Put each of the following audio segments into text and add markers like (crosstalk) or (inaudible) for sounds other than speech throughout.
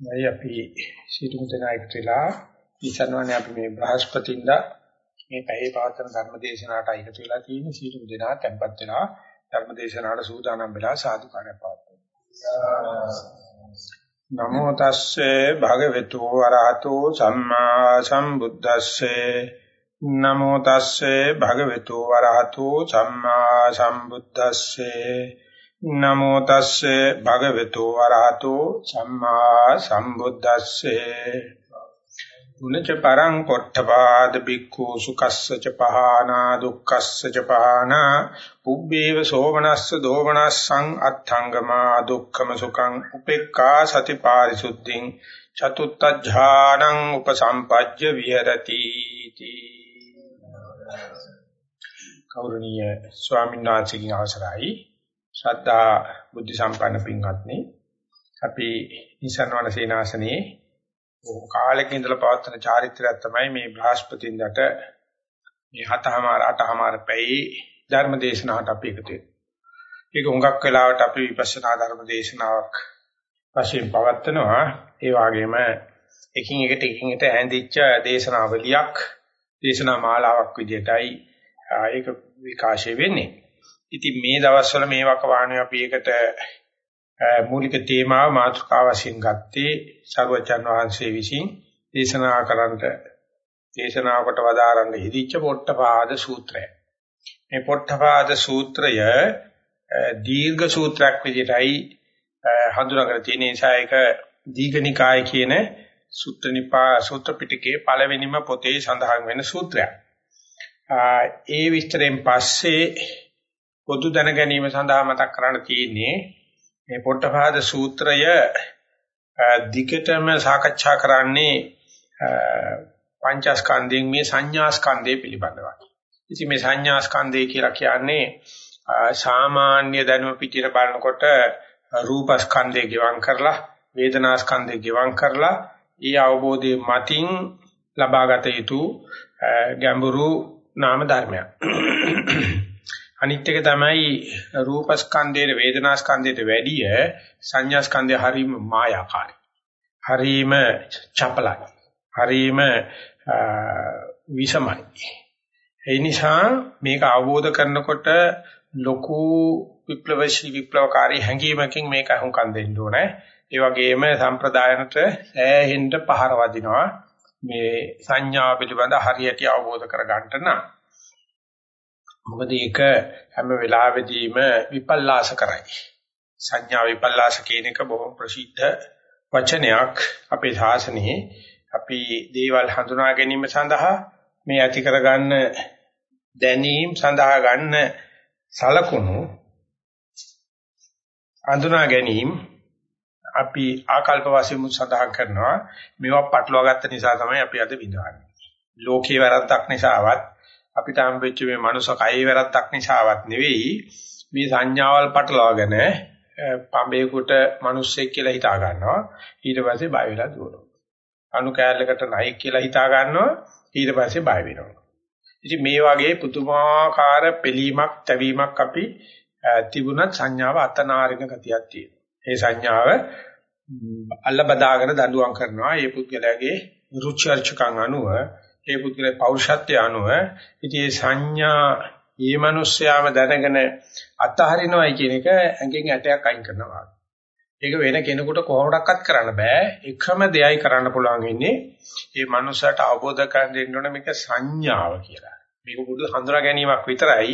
නැයි අපි සිටුම් දෙනායකට වෙලා ඉස්සනවනේ අපි මේ බ්‍රහස්පතින්දා මේ පැයේ පවත්වන ධර්ම දේශනාවට අයිති වෙලා තියෙන සිටුම් දෙනා tempත් වෙලා ධර්ම දේශනාවට සූදානම් වෙලා සාදුකාරය පවත්වනවා. නමෝ තස්සේ භගවතු වරහතෝ සම්මා සම්බුද්දස්සේ නමෝ තස්සේ භගවතු වරහතෝ සම්මා සම්බුද්දස්සේ නමෝ තස්සේ භගවතු වරහතෝ සම්මා සම්බුද්දස්සේ. උනච පරං පොට්ඨපාද බික්ඛු සුකස්ස ච පහනා දුක්ඛස්ස ච පහනා පුබ්බේව සෝමනස්ස දෝමනස්සං අත්ථංගමා දුක්ඛම සුඛං උපේක්ඛා සති පාරිසුද්ධින් චතුත්ථ ඥානං උපසම්පජ්ජ විහෙරති කෞරණීය ස්වාමීන් වහන්සේගෙන් අවසරයි. ශ්‍රද්ධා බුද්ධ සම්පන්න පින්වත්නි අපි නිසන්වන සේනාසනයේ කාලෙක ඉඳලා පවත්වන චාරිත්‍රයක් තමයි මේ බ්‍රහස්පතින්දට මේ හතමාර අටමාර පැයි ධර්ම දේශනාවට අපි එකතු වෙන්නේ. ඒක හුඟක් වෙලාවට අපි විපස්සනා ධර්ම දේශනාවක් වශයෙන් පවත්වනවා. ඒ වගේම එකින් එකට එකින් එකට ඇඳිච්ච දේශනාවලියක් දේශනා මාලාවක් විදිහටයි ඒක විකාශය වෙන්නේ. ඉතින් මේ දවස්වල මේ වකවානුවේ අපි ඒකට මූලික තේමාව මාතෘකාව වශයෙන් ගත්තේ සර්වචන් වහන්සේ විසින් දේශනා කරන්නට දේශනාවකට වදාරන්න හිදිච්ච පොට්ටපාද සූත්‍රය. මේ පොට්ටපාද සූත්‍රය දීර්ඝ සූත්‍රයක් විදිහටයි හඳුනාගෙන තියෙන නිසා ඒක දීඝනිකාය කියන සූත්‍රනිපා සූත්‍ර පිටකයේ පළවෙනිම පොතේ සඳහන් වෙන සූත්‍රයක්. ඒ විස්තරයෙන් පස්සේ පොදු දැන ගැනීම සඳහා මතක් කරන්න තියෙන්නේ මේ පොට්ටපාද සූත්‍රය දිගටම සාකච්ඡා කරන්නේ පංචස්කන්ධයෙන් මේ සංඥාස්කන්ධය පිළිබඳවයි. ඉතින් මේ සංඥාස්කන්ධය කියලා කියන්නේ සාමාන්‍ය දැනුම පිටිර බලනකොට රූපස්කන්ධය ගෙවම් කරලා වේදනාස්කන්ධය ගෙවම් කරලා ඊ අවබෝධයේ මතින් ලබාගත යුතු ගැඹුරු නාම ධර්මයක්. අනිත් එක තමයි රූපස්කන්ධයේ වේදනාස්කන්ධයට වැඩිය සංඥාස්කන්ධය හරීම මායාකාරී. හරීම චපලයි. හරීම විෂමයි. ඒ නිසා මේක අවබෝධ කරනකොට ලොකු විප්ලවශී විප්ලවකාරී හැඟීමකින් මේක අහුම්කම් දෙන්න ඕනේ. ඒ වගේම සම්ප්‍රදායනට ඈහෙන්න පහර වදිනවා. මේ සංඥා පිළිබඳ හරියට අවබෝධ කරගන්න නම් මොකද ඒක හැම වෙලාවෙදීම විපල්ලාස කරයි. සංඥා විපල්ලාස කියන එක බොහොම ප්‍රසිද්ධ වචනයක් අපේ ශාසනයේ. අපි දේවල් හඳුනා ගැනීම සඳහා මේ ඇති කරගන්න දැනීම් සඳහා ගන්න සලකුණු හඳුනා ගැනීම අපි ආකල්ප වශයෙන් සඳහන් කරනවා මේවා පටලවා ගත්ත නිසා තමයි අපි අද විඳවන්නේ. ලෝකේ වැරද්දක් නිසාවත් අපිට හම්බෙච්ච මේ මනුස්ස කයේ වැරද්දක් නිසාවත් නෙවෙයි මේ සංඥාවල් පටලවාගෙන පඹේකට මිනිස්සෙක් කියලා හිතා ගන්නවා. ඊට පස්සේ බය වෙලා දුවනවා. අනු කෑල්ලකට නයික් කියලා හිතා ගන්නවා. ඊට පස්සේ බය වෙනවා. ඉතින් මේ වගේ පුදුමාකාර පිළීමක් තැවීමක් අපි තිබුණත් සංඥාව අතනාරින ගතියක් තියෙනවා. ඒ සංඥාව අල්ල බදාගෙන දඬුවම් කරනවා. ඒ පුද්ගලයාගේ රුචි අරුචිකම් අනුව ඒ පුද්ගලගේ පෞරුෂත්වය අනුව ඉතින් මේ සංඥා ඊ මිනිස්යාම දැනගෙන අතහරිනවයි කියන එක ඇඟෙන් ඇටයක් අයින් කරනවා. ඒක වෙන කෙනෙකුට කොහොමඩක්වත් කරන්න බෑ. එකම දෙයයි කරන්න පුළුවන් ඉන්නේ මේ මනුස්සයාට අවබෝධ කරගන්න දෙන්න ඕන මේක සංඥාව කියලා. මේක බුදු හඳුනා ගැනීමක් විතරයි.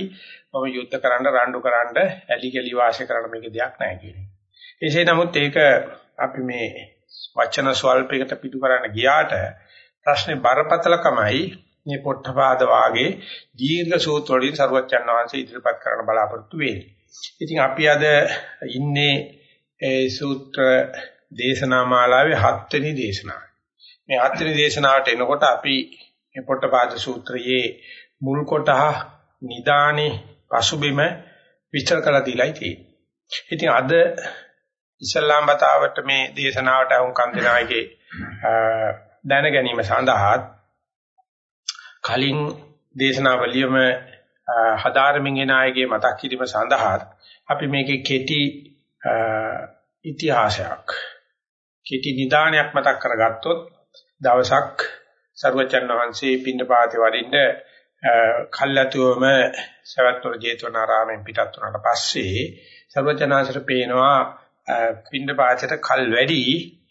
මම යුද්ධ කරන්න රණ්ඩු කරන්න ඇලි ගලි වාසය කරන්න මේක දෙයක් නෑ කියන්නේ. එසේ නමුත් ඒක අපි මේ වචන ස්වල්පයකට පිටු කරන්න ගියාට ප්‍රශ්නේ බරපතලකමයි මේ පොට්ටපාද වාගේ දීර්ඝ සූත්‍ර වලින් සරුවච්චන් වහන්සේ ඉදිරිපත් කරන්න බලාපොරොත්තු වෙන්නේ. ඉතින් අපි අද ඉන්නේ ඒ සූත්‍ර දේශනා මාලාවේ හත්වෙනි දේශනාව. මේ හත්වෙනි දේශනාවට එනකොට අපි මේ පොට්ටපාද සූත්‍රයේ මුල් කොටහ නිදානේ පසුබිම විස්තර කළා දීලායි තියෙන්නේ. ඉතින් අද ඉස්ලාම් බතාවට මේ දේශනාවට අහුම්කම් දෙන අයගේ දැන ගැනීම සඳහා කලින් දේශනාවලියම හදාරමින් එන අයගේ මතක් කිරීම සඳහා අපි මේකේ කෙටි ඉතිහාසයක් කෙටි නිදානයක් මතක් කරගත්තොත් දවසක් සර්වචන් වහන්සේ පින්නපාතේ වඩින්න කල්ැතුවම සවැත්වර ජේතවනාරාමෙන් පිටත් වුණාට පස්සේ සර්වචනාංශට පේනවා පින්නපාතේට කල් වැඩි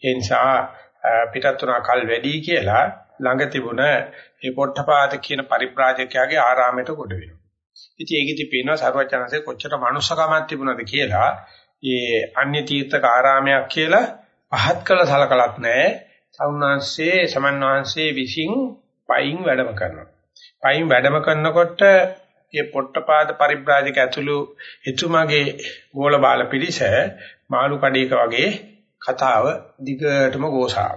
ඒ නිසා පිටත් වුණා කල් වැඩි කියලා ළඟ තිබුණ මේ පොට්ටපාද කියන පරිබ්‍රාජකයාගේ ආරාමයට කොට වෙනවා. ඉතින් ඒකෙදි පේනවා සර්වචනanse කොච්චර මනුස්සකමක් තිබුණද කියලා ඒ අන්‍ය තීර්ථක ආරාමයක් කියලා පහත් කළ සලකලත් නැහැ. සවුන්වහන්සේ සමන්වහන්සේ විසින් පයින් වැඩම කරනවා. පයින් වැඩම කරනකොට මේ පොට්ටපාද පරිබ්‍රාජක ඇතුළු එතුමාගේ ගෝල බාල පිරිස මාළු කඩේක වගේ කතාව දිගටම ගෝසාව.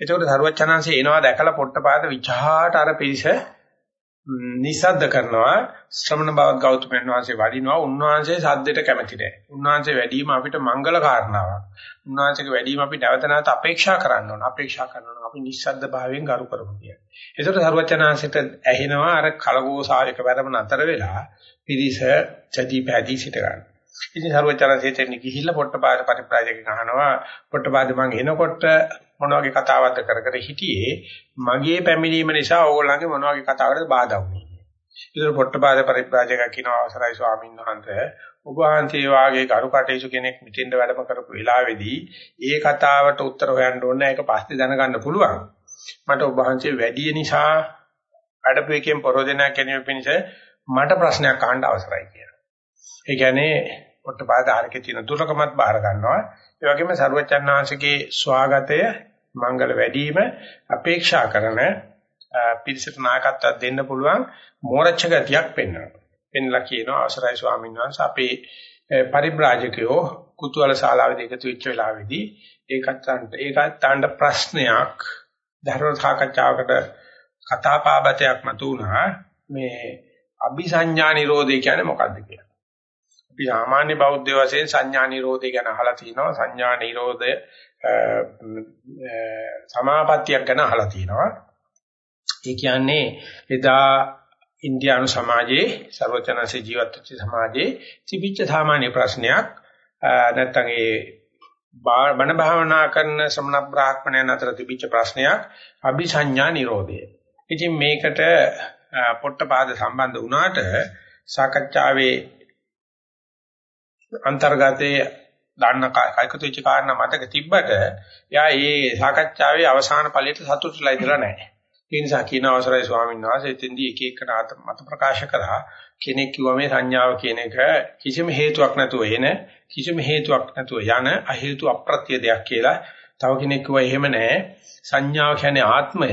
එතකොට සරුවචනංශේ එනවා දැකලා පොට්ටපාද විචාට අර පිරිස නිසද්ද කරනවා ශ්‍රමණ බව ගෞතමයන් වහන්සේ වඩිනවා උන්වහන්සේ සද්දෙට කැමති නැහැ. උන්වහන්සේ වැඩිම අපිට මංගල කාරණාවක්. උන්වහන්සේගේ වැඩිම අපි නැවත නැවත අපේක්ෂා කරන්න ඕන. අපේක්ෂා කරනවා අපි නිස්සද්ද භාවයෙන් ගරු කරමු කියන්නේ. ඒකට සරුවචනංශයට ඇහෙනවා අර කලගෝසාවයක වැඩම නතර වෙලා පිරිස චදී පැදී සිට ගන්න. ඉතින් සරුවචනංශයට ගිහිල්ලා පොට්ටපාද පරිප්‍රාජක ගහනවා පොට්ටපාද මං එනකොට මොන වගේ කතාවක්ද කර කර හිටියේ මගේ පැමිණීම නිසා ඕගොල්ලන්ගේ මොන වගේ කතාවකටද බාධා වුනේ. ඒතර පොට්ටපාද පරිබ්‍රාජක කියන අවසරයි ස්වාමීන් වහන්සේ ඔබ වහන්සේ වාගේ කරුකටේසු කෙනෙක් මිටින්ද වැඩම කරපු වෙලාවේදී ඒ කතාවට උත්තර හොයන්න ඕනේ ඒක පස්සේ දැනගන්න පුළුවන්. මට ඔබ වහන්සේ වැඩි නිසා අඩපු එකෙන් පරෝදෙනා කෙනෙක් පිණිස මට ප්‍රශ්නයක් අහන්න අවසරයි කියලා. ඒ කියන්නේ පොට්ටපාද ආරකේ තියෙන දුර්ලකමත් බාර ගන්නවා. ඒ වගේම සරුවචන්නාංශගේ ස්වාගතය මංගල වැඩිම අපේක්ෂා කරන පිරිසට නායකත්වයක් දෙන්න පුළුවන් මෝරච්ච ගතියක් පෙන්වනවා. පෙන්ලා කියනවා අවසරයි ස්වාමීන් වහන්සේ අපේ පරිබ්‍රාජකයෝ කුතුහල ශාලාවේදී එකතු වෙච්ච වෙලාවේදී ඒකත් ඒකත් ප්‍රශ්නයක් ධර්ම සාකච්ඡාවකට කතාපාබතයක් මතුණා මේ අபிසඤ්ඤා නිරෝධය කියන්නේ මොකක්ද කියලා. අපි සාමාන්‍ය බෞද්ධ වශයෙන් සංඥා නිරෝධය ගැන අහලා තිනවා. සංඥා නිරෝධය සමාපත්තියක් ගැන අහලා තිනවා. ඒ කියන්නේ එදා ඉන්දියානු සමාජයේ ਸਰවචනසේ ජීවත් වෙච්ච සමාජයේ තිබිච්ච සාමාන්‍ය ප්‍රශ්නයක්. නැත්නම් ඒ බණ භාවනා කරන සම්මන බ්‍රාහ්මණයන් අතර තිබිච්ච ප්‍රශ්නයක්. අபிසඤ්ඤා නිරෝධය. ඉතින් මේකට පොට්ටපාද සම්බන්ධ වුණාට සාකච්ඡාවේ අන්තර්ගතයේ දාන්න කල්කතු වෙච්ච කාරණා මතක තිබ්බට එයා ඒ සාකච්ඡාවේ අවසාන ඵලයට සතුටුලා ඉඳලා නැහැ. ඒ නිසා කියන අවසරයි ස්වාමීන් වහන්සේ එතෙන්දී එක එක මත ප්‍රකාශ කරා කෙනෙක් කිව්වා මේ සංඥාව කියන එක කිසිම හේතුවක් නැතුව එන කිසිම හේතුවක් නැතුව යන අ හේතු අප්‍රත්‍ය දෙයක් කියලා. තව කෙනෙක් කිව්වා එහෙම නැහැ. සංඥාව කියන්නේ ආත්මය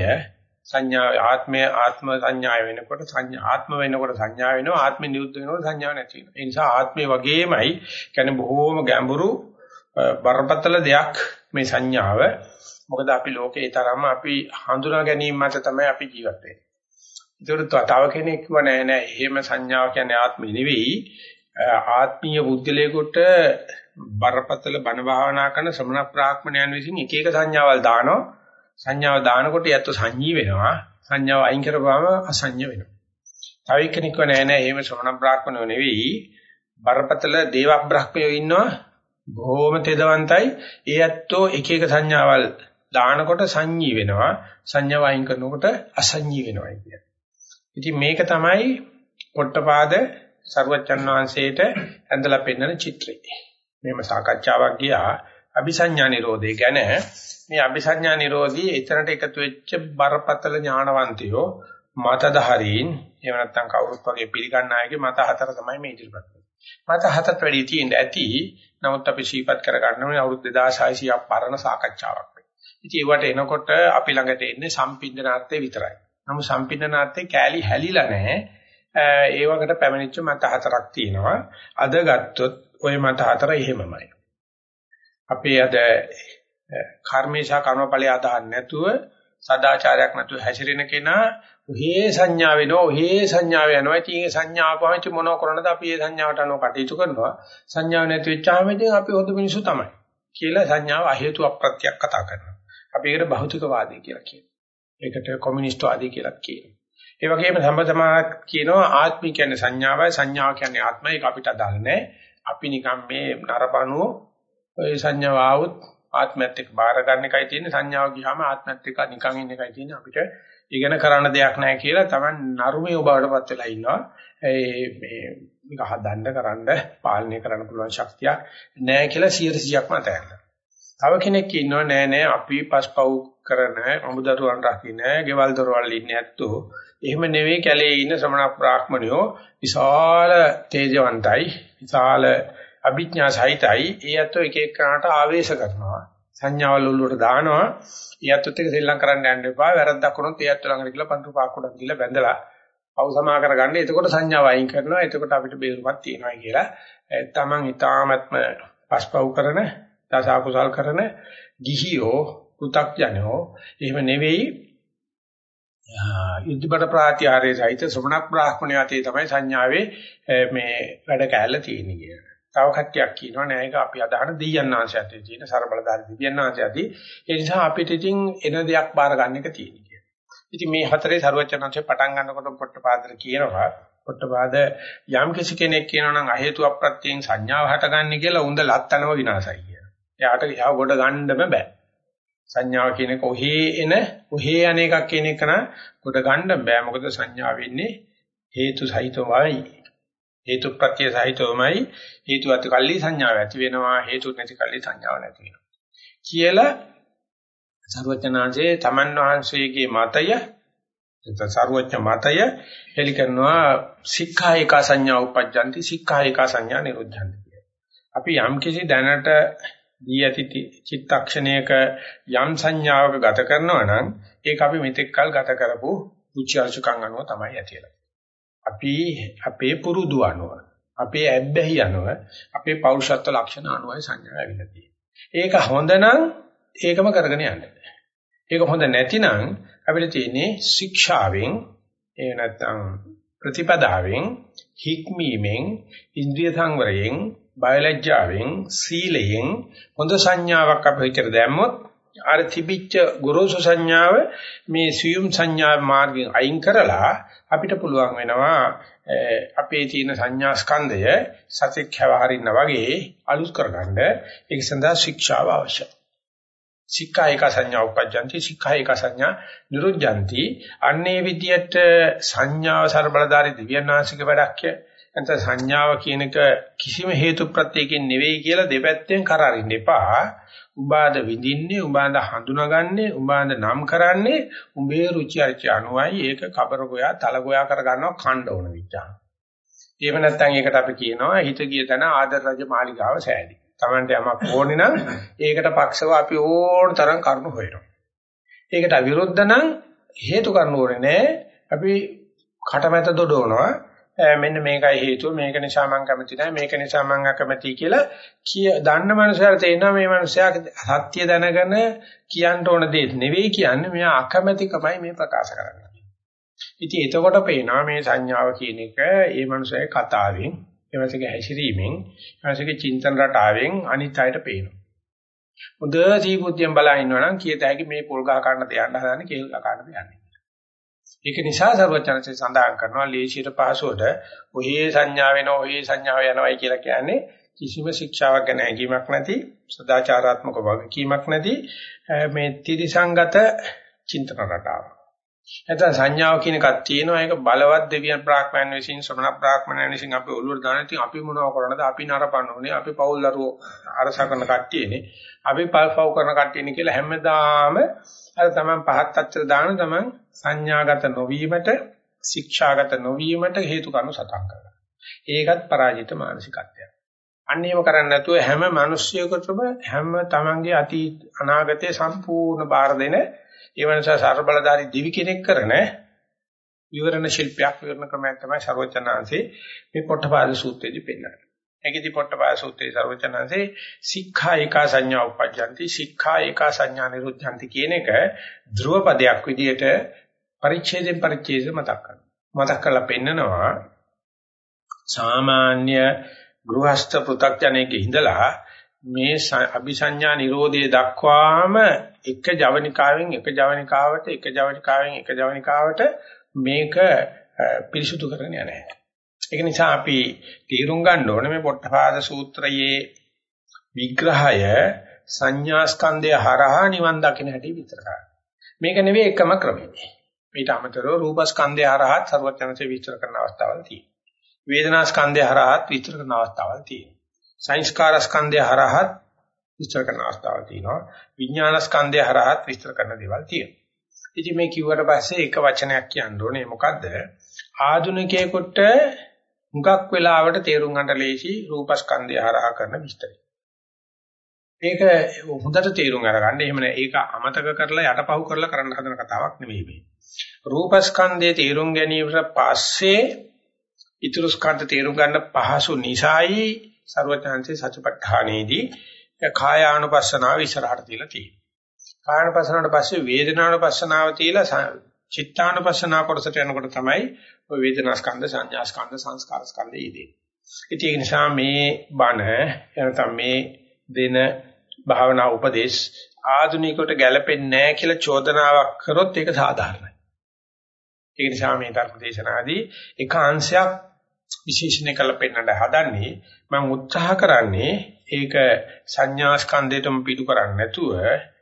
සංඥා ආත්මය ආත්ම සංඥාය වෙනකොට සංඥා ආත්ම වෙනකොට සංඥා වෙනවා ආත්ම නිරුද්ධ වෙනකොට සංඥාව නැති වෙනවා. ඒ නිසා ආත්මය වගේමයි කියන්නේ බොහෝම ගැඹුරු බරපතල දෙයක් මේ සංඥාව. මොකද අපි ලෝකේ තරම්ම අපි හඳුනා ගැනීම මත තමයි අපි ජීවත් වෙන්නේ. ඒකට තව කෙනෙක් කිව්ව නෑ නෑ එහෙම සංඥාව කියන්නේ ආත්මෙ නෙවෙයි. ආත්මීය බුද්ධලේකට බරපතල බණ භාවනා කරන ශ්‍රමණ ප්‍රාඥයන් විසින් එක එක සංඥාවල් දානවා. සංඥාව දානකොට යැත්තු සංඤී වෙනවා. සංඥාව අයින් කරපුවාම අසංඤ වෙනවා. තව එක්කෙනෙක් නෑ නෑ එහෙම ශ්‍රමණ බ්‍රාහ්මණයෝ නෙවෙයි. බරපතල දේව බ්‍රාහ්මණයෝ ඉන්නවා. බොහොම තෙදවන්තයි. ඒ ඇත්තෝ එක එක සංඥාවල් දානකොට සංඤී වෙනවා. සංඥාව අයින් කරනකොට අසංඤී වෙනවා කියන්නේ. ඉතින් මේක තමයි පොට්ටපාද සරුවච්චන් වහන්සේට ඇඳලා පෙන්වන චිත්‍රය. මේම සාකච්ඡාවක් ගියා අபிසඤ්ඤා නිරෝධය ගැන මේ අபிසඤ්ඤා නිරෝධී එතරට එකතු වෙච්ච බරපතල ඥානවන්තයෝ මතදහරින් එහෙම නැත්නම් කවුරුත් වගේ පිළිගන්න අයගේ මත හතර තමයි මේ ඉදිරිපත් වෙන්නේ. මත හතත් වැඩි තියෙන ඇති. නමුත් අපි ශීපත් කර ගන්න ඕනේ අවුරුදු 2600ක් පරණ සාකච්ඡාවක් වෙයි. ඉතින් ඒවට එනකොට අපි ළඟට එන්නේ සම්පින්දනාර්ථය විතරයි. නමුත් සම්පින්දනාර්ථේ කෑලි හැලිලා නැහැ. ඒ වගේට පැමිණිච්ච මත හතරක් තියෙනවා. අද ගත්තොත් ওই මත හතර එහෙමමයි. අපේ අද කර්මේශා කර්මඵලයේ අදහන් නැතුව සදාචාරයක් නැතුව හැසිරෙන කෙනා ඔහේ සංඥා වෙනවා ඔහේ සංඥාව යනවා. ඉතින් ඒ සංඥාව පහච්ච මොනව කරනද අපි ඒ සංඥාවට අනුව කටයුතු කරනවා. සංඥාව නැති වෙච්චාම ඉතින් අපි හොඳ මිනිස්සු තමයි කියලා සංඥාව අහේතු අප්‍රත්‍යක් කතා කරනවා. අපි ඒකට භෞතිකවාදී කියලා කියනවා. ඒකට කොමියුනිස්ට්වාදී කියලා කියනවා. ඒ වගේම සම්බතමාත් කියනවා ආත්මික කියන්නේ සංඥාවයි සංඥාව කියන්නේ ආත්මයි. ඒක අපිට අදාළ නැහැ අපි නිකන් මේ නරපණුව ඔය සංඥාව ආවොත් ආත්මයත් එක්ක බාර ගන්න එකයි තියෙන්නේ. සංඥාව ගියාම ආත්මයත් එක්ක නිකන් ඉන්න එකයි තියෙන්නේ. අපිට ඉගෙන කරන්න දෙයක් නැහැ කියලා Taman නරුමේ ඔබවටපත් වෙලා ඉන්නවා. ඒ මේ මේක හදන්න කරන්න පාලනය කරන්න පුළුවන් ශක්තියක් නැහැ කියලා 100%ක්ම අතහැරලා. තව කෙනෙක් ඉන්නව නෑ නෑ අපි පස්පව් කරන අමුදරුවන් රකින්න ගෙවල් දොරවල් ඉන්නේ ඇත්තෝ එහෙම නෙවෙයි කැලේ ඉන්න ශ්‍රමණ බ්‍රාහ්මණයෝ විශාල තේජවන්තයි විශාල අභිඥා සහිතයි. ඒ ඇත්තෝ එක එකනට ආවේශ කරනවා. සංඥාවල් වලට දානවා. ඒ ඇත්තොත් එක සෙල්ලම් කරන්න යන්න එපා. වැරද්දක් වුණොත් ඒ ඇත්තෝ ළඟට ගිහලා පන්තු පාක් උඩක් ගිහලා බැඳලා පව් සමා කරගන්න. එතකොට සංඥාව අයින් කරනවා. එතකොට අපිට බේරුමක් තියෙනවා කියලා. තමන් ඊ타මත්ම පස්පව් කරන දසකුසල් කරන ගිහියෝ පෘ탁ජනෝ එහෙම නෙවෙයි. යුද්ධබඩ ප්‍රාත්‍යාරයේ සහිත ශ්‍රමණ බ්‍රාහ්මණය අතේ තමයි සංඥාවේ මේ වැඩ කැලල තියෙන්නේ කියලා. තව කට්ටියක් කියනවා නෑ ඒක අපි අදහන දෙයයන්ාංශයත් තියෙන ਸਰබලධාරී දෙයයන්ාංශයත් ඒ නිසා අපිට ඉතින් එන දෙයක් බාර ගන්න එක තියෙන කියලා. ඉතින් මේ හතරේ ਸਰවචනංශය පටන් ගන්නකොට පොට්ටපාදර කියනවා පොට්ටපාද යම් කිසි කෙනෙක් කියනවා නම් අහේතු අප්‍රත්‍යයෙන් සංඥාව හටගන්නේ කියලා උන්ද ලත්තනම විනාශයි කියලා. එයාට එහා ගොඩ ගන්නම බෑ. සංඥාව කියන්නේ කොහේ එන කොහේ අනේකක් කියන එක නා ගොඩ ගන්න බෑ මොකද සංඥාව වෙන්නේ හේතු සහිතවයි හේතු ප්‍රත්‍ය සහිතවමයි හේතු ඇති කල්ලි සංඥාව ඇති වෙනවා හේතු නැති කල්ලි සංඥාව නැති වෙනවා. කියලා සර්වඥාන්සේ තමන් වහන්සේගේ මතය එතන සර්වඥ මතය හෙලි කරනවා සික්ඛා එක සංඥා උපජ්ජಂತಿ සික්ඛා එක සංඥා නිරුද්ධಂತಿ. අපි යම් කිසි දැනට දී ඇති චිත්තක්ෂණයක යම් සංඥාවක ගත කරනවා නම් ඒක අපි මෙතෙක් කල් ගත කරපු රුචි අරුචිකම් අනුව තමයි ඇතිලා. අපි අපේ පුරුදු අනුව අපේ ඇබ්බැහි අනුව අපේ පෞරුෂත්ව ලක්ෂණ අනුවයි සංඥා ඇවිල්ලා තියෙන්නේ. ඒක හොඳ නම් ඒකම කරගෙන යන්න. ඒක හොඳ නැතිනම් අපිට තියෙන්නේ ශික්ෂාවෙන් ඒ නැත්තම් ප්‍රතිපදාවෙන් හික්මීමෙන් ඉන්ද්‍රිය සංවරයෙන් බයලජ්ජාවෙන් සීලයෙන් හොඳ සංඥාවක් අපේ හිතට දැම්මොත් අර තිබිච්ච ගොරෝසු සංඥාව මේ සියුම් සංඥා මාර්ගයෙන් අයින් කරලා අපිට පුළුවන් වෙනවා අපේ තියෙන සංඥා ස්කන්ධය සත්‍යයක් හැවහරින්න වගේ අලුත් කරගන්න. ඒක සඳහා ශික්ෂාව අවශ්‍යයි. සික්ඛා එක සංඥා උපජ්ජන්ති සික්ඛා එක සංඥා නිරුද්ධන්ති අන්නේ විදියට සංඥාව ਸਰබලධාරී දිව්‍යන් වහන්සේගේ වැඩක්ය. නැත්නම් සංඥාව කියන එක කිසිම හේතු ප්‍රත්‍යයෙන් නෙවෙයි කියලා දෙපැත්තෙන් කරරින්න එපා. උඹාද විඳින්නේ, උඹාද හඳුනාගන්නේ, උඹාද නම් කරන්නේ උඹේ රුචි අරුචි අනුවයි ඒක කබර ගෝයා, තල ගෝයා කරගන්නවා ඛණ්ඩ ඕන විචාන. එහෙම නැත්නම් ඒකට අපි කියනවා හිත ගිය තැන ආදර රජ මාලිගාව සෑදි. Tamante යමක් ඕනේ නම් ඒකට පක්ෂව අපි ඕන තරම් කරුණු හොයනවා. ඒකට විරුද්ධ නම් හේතු කරුණු ඕනේ නෑ. අපි කටමැත දොඩවනවා. මෙන්න මේකයි හේතුව මේක නිසා මම කැමති නැහැ මේක නිසා මම අකමැති කියලා කිය දන්න මනුස්සයර තේිනවා මේ මනුස්සයා සත්‍ය දැනගෙන කියන්න ඕන දේ නෙවෙයි කියන්නේ මෙයා අකමැතිකමයි මේ ප්‍රකාශ කරන්නේ. ඉතින් එතකොට පේනවා මේ සංඥාව කියන එක ඒ මනුස්සයාගේ කතාවෙන් එවසගේ හැසිරීමෙන් එවසගේ චින්තන රටාවෙන් අනිත් අයට පේනවා. හොඳ සීබුද්ධියෙන් බලා ඉන්නවනම් කියත හැකි මේ පොල් ගහ ගන්න දෙයන්න හදන්නේ කේල් ගහ ගන්න දෙයන්නේ. ඒක නිසා සර්වචනසේ සඳහන් කරනවා ලේසියට පහසුවට ඔහේ සංඥා වෙනවා ඔහේ සංඥාව යනවායි කියලා කියන්නේ කිසිම ශික්ෂාවක් ගැන හැඟීමක් නැති සදාචාරාත්මක වගකීමක් නැති මේ ත්‍රිසංගත චින්තන රටාව. නැත්නම් සංඥාව කියන එකක් තියෙනවා. ඒක බලවත් දෙවියන් ප්‍රාඥයන් විසින් ශ්‍රමණ ප්‍රාඥයන් විසින් අපි ඔළුවට දාන. ඉතින් අපි මොනව කරනද? අපි නරපන්න ඕනේ. අපි පෞල් දරුවෝ අරස කරන කට්ටියනේ අපි පල්පව් කරන කට්ටියනේ කියලා හැමදාම අර තමන් පහත් අච්චර දාන තමන් සංඥාගත නොවීමට ශික්ෂාගත නොවීමට හේතු කාරණා සතන් කරනවා. ඒකත් පරාජිත මානසිකත්වයක්. අන්නේම කරන්නේ නැතුව හැම මිනිස්සෙකුටම හැම තමන්ගේ අතීත අනාගතයේ සම්පූර්ණ බාර දෙන ඒ වෙනසා ਸਰබලධාරී දිවි කෙනෙක් කරන විවරණ ශිල්පයක් විවරණ ක්‍රමයක් තමයි ਸਰවචනාංශේ මේ පොට්ටපාද සූත්‍රයේදී පෙන්නන්නේ. ඒකෙදි පොට්ටපාද සූත්‍රයේ ਸਰවචනාංශේ සික්ඛා ඒකා සංඥා උපජ්ජಂತಿ සික්ඛා ඒකා සංඥා නිරුද්ධಂತಿ කියන එක ධ්‍රුව පදයක් විදිහට පරිච්ඡේදයෙන් පරිච්ඡේද මතක් කරනවා. මතක් කරලා පෙන්නනවා සාමාන්‍ය ගෘහස්ත පෘථග්ජනයක ඉඳලා මේ අபிසඤ්ඤා නිරෝධයේ දක්වාම එක ජවනිකාවෙන් එක ජවනිකාවට එක ජවනිකාවෙන් එක ජවනිකාවට මේක පිරිසුදු කරගෙන යන්නේ. ඒක නිසා අපි තීරුම් ගන්න ඕනේ මේ පොට්ටපාද සූත්‍රයේ විග්‍රහය සංඥා ස්කන්ධය හරහා නිවන් දකින්න හැටි විතරයි. මේක නෙවෙයි එකම ක්‍රමය. ඊට අමතරව රූප ස්කන්ධය හරහා සර්වඥාන්සේ විස්තර කරන අවස්ථාවල් තියෙනවා. වේදනා ස්කන්ධය හරහා විස්තර කරන අවස්ථාවල් තියෙනවා. සංස්කාර ස්කන්ධය හරහාත් විස්තර කරන අවස්ථාවල් තියෙනවා. විඥාන ස්කන්ධය හරහාත් විස්තර කරන දේවල් තියෙනවා. ඉතින් මේ කිව්වට පස්සේ එක වචනයක් කියන්න ඕනේ මොකද්ද? ආධුනිකයෙකුට හුඟක් වෙලාවට තේරුම් ගන්න ලේසි රූපස්කන්ධය හරහා කරන විස්තරය. ඒක හොඳට තේරුම් අරගන්න. එහෙම නෑ ඒක අමතක කරලා යටපහුව කරලා කරන්න හදන කතාවක් නෙමෙයි මේ. රූපස්කන්ධයේ තේරුම් ගැනීමට පස්සේ ඊතුරු ස්කන්ධ තේරුම් ගන්න පහසු නිසායි සරුවචාන්සේ සත්‍යපට්ඨානෙදී කායානුපස්සනාව ඉස්සරහට තියලා තියෙනවා. කායානුපස්සනාවට පස්සේ වේදනානුපස්සනාව තියලා චිත්තානුපස්සනාව කොටසට යනකොට තමයි ওই වේදනාස්කන්ධ සංඥාස්කන්ධ සංස්කාරස්කන්ධ ඉදී. ඉතින් ඒ නිසා මේ බණ එනතම් මේ දෙන භාවනා උපදේශ ආධුනිකයට ගැළපෙන්නේ නැහැ කියලා චෝදනාවක් කරොත් ඒක සාධාරණයි. ඒ නිසා මේ ධර්මදේශනාදී එක අංශයක් විශේෂණය කරලා පෙන්වන්න හදන්නේ මම උත්සාහ කරන්නේ ඒක සංඥා ස්කන්ධයටම පිටු කරන්නේ නැතුව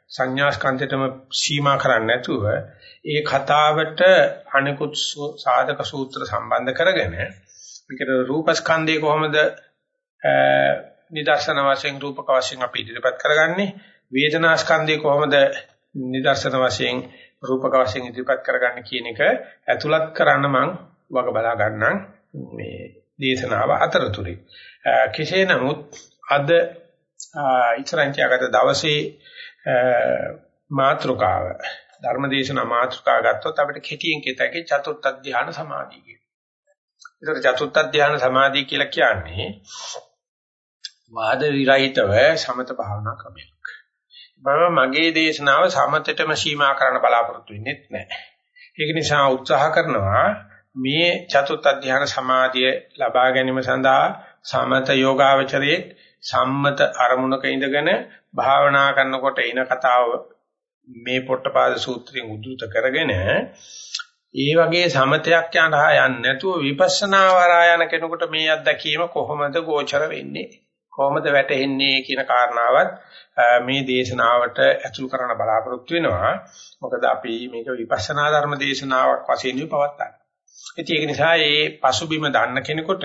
සංඥා ස්කන්ධයටම සීමා කරන්නේ නැතුව ඒ කතාවට අනිකුත් සාධක සූත්‍ර සම්බන්ධ කරගෙන මේකට රූප ස්කන්ධය කොහොමද නිදර්ශන වශයෙන් රූපක වශයෙන් අපි ඉදිරිපත් කරගන්නේ? වේදනා ස්කන්ධය කොහොමද නිදර්ශන වශයෙන් රූපක වශයෙන් ඉදිරිපත් කරගන්නේ කියන එක ඇතුළත් කරන්න මම වග බලා ගන්නම්. මේ දේශනාව අතරතුරේ කෙසේ නමුත් අද ඉස්සරහින් තියාගත්ත දවසේ මාත්‍රකාව ධර්මදේශනා මාත්‍රකාව ගත්තොත් අපිට කෙටියෙන් කියතකේ චතුර්ථ ධ්‍යාන සමාධිය කියන. ඒතර චතුර්ථ ධ්‍යාන සමාධිය කියලා කියන්නේ වාද විරහිතව සමත භාවනා ක්‍රමයක්. මම මගේ දේශනාව සමතටම සීමා කරන්න බලාපොරොත්තු වෙන්නේ නැහැ. ඒක නිසා උත්සාහ කරනවා මේ චතුත් අධ්‍යාන සමාධිය ලබා ගැනීම සඳහා සමත යෝගාවචරයේ සම්මත අරමුණක ඉඳගෙන භාවනා කරනකොට එන කතාව මේ පොට්ටපාද සූත්‍රයෙන් උද්දෘත කරගෙන ඒ වගේ සමතයක් යනහා යන්නේ නැතුව විපස්සනා වරා යන කෙනෙකුට මේ අත්දැකීම කොහොමද ගෝචර වෙන්නේ? කොහොමද වැටෙන්නේ කියන කාරණාවත් මේ දේශනාවට ඇතුල් කරන්න බලාපොරොත්තු වෙනවා. මොකද අපි මේක විපස්සනා ධර්ම දේශනාවක් වශයෙන් පවත්වන්නේ. ඉතින් ඒක නිසා මේ පසුබිම දන්න කෙනෙකුට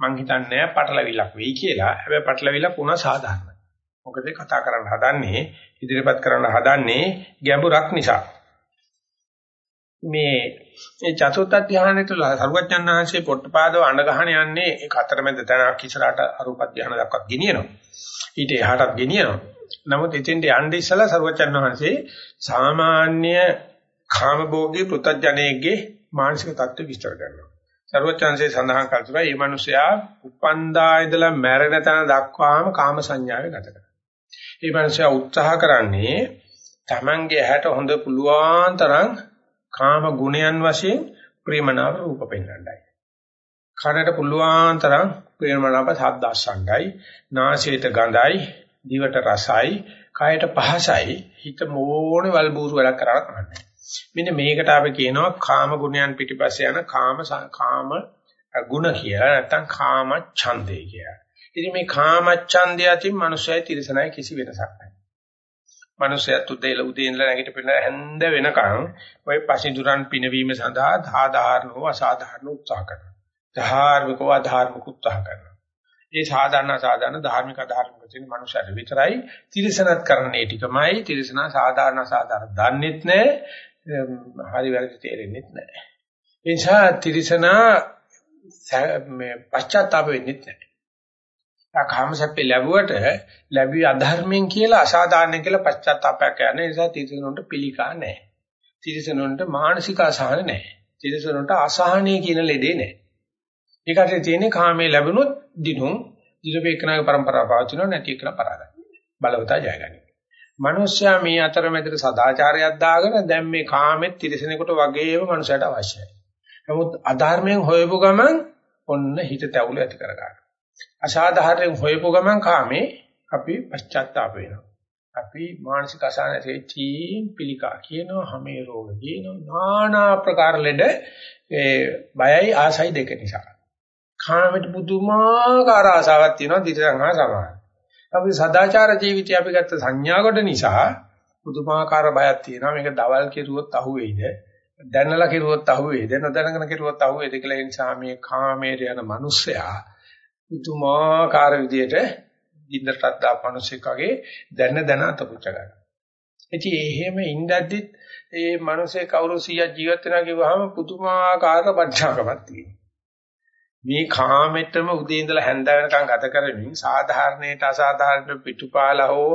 මං හිතන්නේ පටලවිලක් වෙයි කියලා. හැබැයි පටලවිලක් වුණා සාධාරණයි. මොකද කතා කරන්න හදන්නේ ඉදිරිපත් කරන්න හදන්නේ ගැඹුරක් නිසා. මේ මේ චතුත්ථ ධානය තුළ සරුවචන්හන්සේ පොට්ටපාදව අඬ ගහන යන්නේ ඒ අතරමැද තැනක් ඉස්සරහට අරූප ධානය දක්වත් ගෙනියනවා. ඊට එහාටත් ගෙනියනවා. නමුත් එතෙන්ට යන්නේ ඉස්සලා සරුවචන්හන්සේ සාමාන්‍ය කාමභෝගී පෘතජ්ජනයේගේ මානසික தত্ত্ব විස්තර කරනවා. ਸਰවචන්සේ සඳහන් කර තිබා මේ මිනිසයා උපන්දා ඉඳලා මැරෙන තැන දක්වාම කාම සංඥාවේ ගත කරනවා. මේ මිනිසයා උත්සාහ කරන්නේ Tamange ඇහැට හොඳ පුළුවන් තරම් කාම ගුණයන් වශයෙන් ප්‍රේමනාව රූප පෙන්වන්නයි. කනට පුළුවන් තරම් ප්‍රේමනාව ශබ්ද අසංගයි, නාසයට ගඳයි, දිවට රසයි, කයට පහසයි, හිත මොෝනේ වල්බూరు වැඩක් කරලා කරන්නේ. මෙන්න මේකට අපි කියනවා කාම ගුණයන් පිටිපස්සේ යන කාම කාම ගුණ කියලා නැත්නම් කාම ඡන්දේ කියලා. ඉතින් මේ කාම ඡන්දය අතින් මනුස්සයයි තිරසනයි කිසි වෙනසක් නැහැ. මනුස්සයත් උදේල උදේ ඉඳලා නැගිට පිළ හැන්ද වෙනකන් ওই පසිඳුරන් පිනවීම සඳහා සාධාරණව අසාධාරණ උත්සාහ කරනවා. ධාර්මිකව අධාර්මික උත්සාහ කරනවා. ඒ සාධාරණ සාධාරණ ධාර්මික අධාර්මික කියන මනුස්සයර විතරයි තිරසනත් කරන්නේ ටිකමයි තිරසනා සාධාරණ සාධාරණ දන්නෙත් නැහැ හරි වැරදි තේරෙන්නේ නැහැ. ඒ නිසා තිරසනා මේ පශ්චාත්තාප වෙන්නේ නැහැ. ආ කාමසප්පේ ලැබුවට ලැබී අධර්මයෙන් කියලා අසාධාරණ කියලා පශ්චාත්තාපයක් යන නිසා තිරසනුන්ට පිළිකා නැහැ. තිරසනුන්ට මානසික අසහන නැහැ. තිරසනුන්ට අසහනීය කියන ලෙඩේ නැහැ. ඒකට තියෙන්නේ කාමයේ ලැබුණොත් දිනුම් දිලපේකනාගේ પરම්පරාව පවතිනව නැති එකන පරාදයි. බලවතා ජයගනි. මිනිස්සයා මේ අතරමැදට සදාචාරයක් දාගෙන දැන් මේ කාමෙත් තිරසනෙකුට වගේම මනුස්සයට අවශ්‍යයි. නමුත් අධර්මයෙන් හොයපු ගමන් ඔන්න හිත තැවුල ඇති කර ගන්නවා. අසාධාරණයෙන් හොයපු ගමන් කාමේ අපි පශ්චාත්තාප වෙනවා. අපි මානසික අසහනයේ තීම් පිළිකා කියනවා, හැමේ රෝග කියනවා, নানা ආකාර ලෙඩ ඒ බයයි ආසයි දෙක නිසා. කාමෙට පුදුමාකාර ආසාවක් තියෙනවා දිටං හා සමාන. අපි සදාචාර ජීවිතය අපි ගත්ත සංඥා කොට නිසා පුදුමාකාර බයක් තියෙනවා. මේක දවල් කෙරුවොත් අහුවෙයිද? දැනලා කෙරුවොත් අහුවේද? නොදැනගෙන කෙරුවොත් අහුවේද කියලා ඒ නිසා මේ කාමයේ යන මිනිස්සයා පුදුමාකාර විදියට ඉන්ද්‍රටත් දා මිනිස්සෙක් වගේ දැන දැන අතපුච්ච ගන්නවා. ඉතින් එහෙම ඉඳද්දිත් ඒ මිනිස්සේ කවුරු 100ක් ජීවත් වෙනවා කිව්වහම පුදුමාකාර බද්ධාකමක් තියෙනවා. මේ කාමෙටම උදේ ඉඳලා හැන්ද වෙනකන් ගත කරමින් සාධාරණයට අසාධාරණයට පිටුපාලා හෝ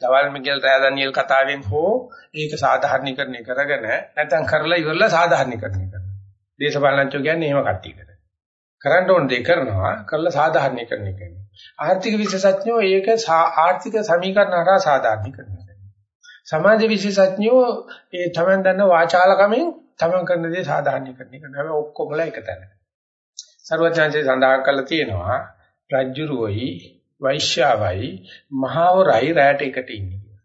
දවල් මිගෙල් රෑදනියල් කතාවෙන් හෝ ඒක සාධාරණීකරණය කරගෙන නැත්නම් කරලා ඉවරලා සාධාරණීකරණය කරනවා. දේශපාලනඥයෝ කියන්නේ එහෙම කට්ටියකට. කරන්න ඕන දේ කරනවා කරලා සාධාරණීකරණය කරනවා. ආර්ථික විශේෂඥයෝ ඒක ආර්ථික සමීකරණ හරහා සාධාරණීකරණය සමාජ විශේෂඥයෝ ඒ තමන් දන්න වාචාලකමෙන් තමන් කරන දේ සාධාරණීකරණය කරනවා. හැබැයි ඔක්කොමලා එක තැන. සර්වඥාන්සේ සඳහන් කරලා තියෙනවා රජ්ජුරුවයි වෛශ්‍යාවයි මහවරයි රැට එකට ඉන්නේ කියලා.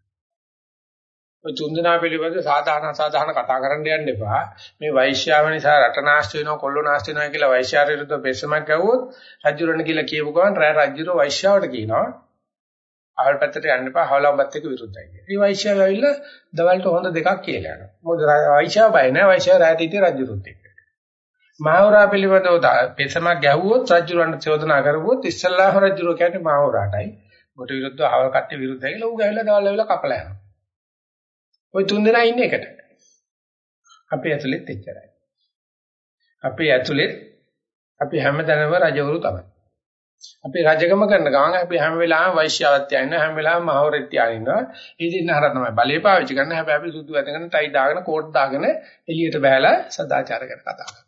ඔය තුන්දෙනා පිළිබඳ සාධාරණ සාධාරණ කතා කරන්න යන්න එපා. මේ වෛශ්‍යාව නිසා රට නාස්ති වෙනවා කොල්ල නාස්ති වෙනවා කියලා වෛශ්‍යාර විරුද්ධ බෙසමක් ගැවුවොත් රජ්ජුරණ කියලා කියපු ගමන් රැ රජ්ජුරුව වෛශ්‍යාවට කියනවා. අහල් පැත්තට යන්න එපා හවලම්බත් එක්ක විරුද්ධයි කියලා. මේ වෛශ්‍යාව ඇවිල්ලා දවල්ට හොඳ දෙකක් කියලා යනවා. මොකද වෛශ්‍යාව බය නැහැ වෛශ්‍යාව රැට ඉතින් රජ්ජුරුත් එක්ක. මහවරා පිළිබඳව පෙසමක් ගැහුවොත් රජුරන්ට චෝදනා කරුවොත් ඉස්සල්ලාම රජුරෝ කියන්නේ මහවරාටයි. කොට විරුද්ධව අවල් කට්ටිය විරුද්ධයි කියලා ඌ ගැවිලා දවල් වෙලා කපලා යනවා. ওই තුන් දෙනා ඉන්නේ එකට. අපේ ඇතුළෙත් එච්චරයි. අපේ ඇතුළෙත් අපි හැමදැනම රජවරු තමයි. අපි රජකම කරන ගමන් අපි හැම වෙලාවෙම වෛශ්‍යවත්ය ඉන්නවා හැම වෙලාවෙම මහවරෙත්ය ඉන්නවා. ඉතින් හර තමයි බලේ පාවිච්චි කරන හැබැයි අපි සුදු වැදගෙන ටයි දාගෙන කෝට් දාගෙන එළියට බහැලා සදාචාර ගැන කතා කරනවා.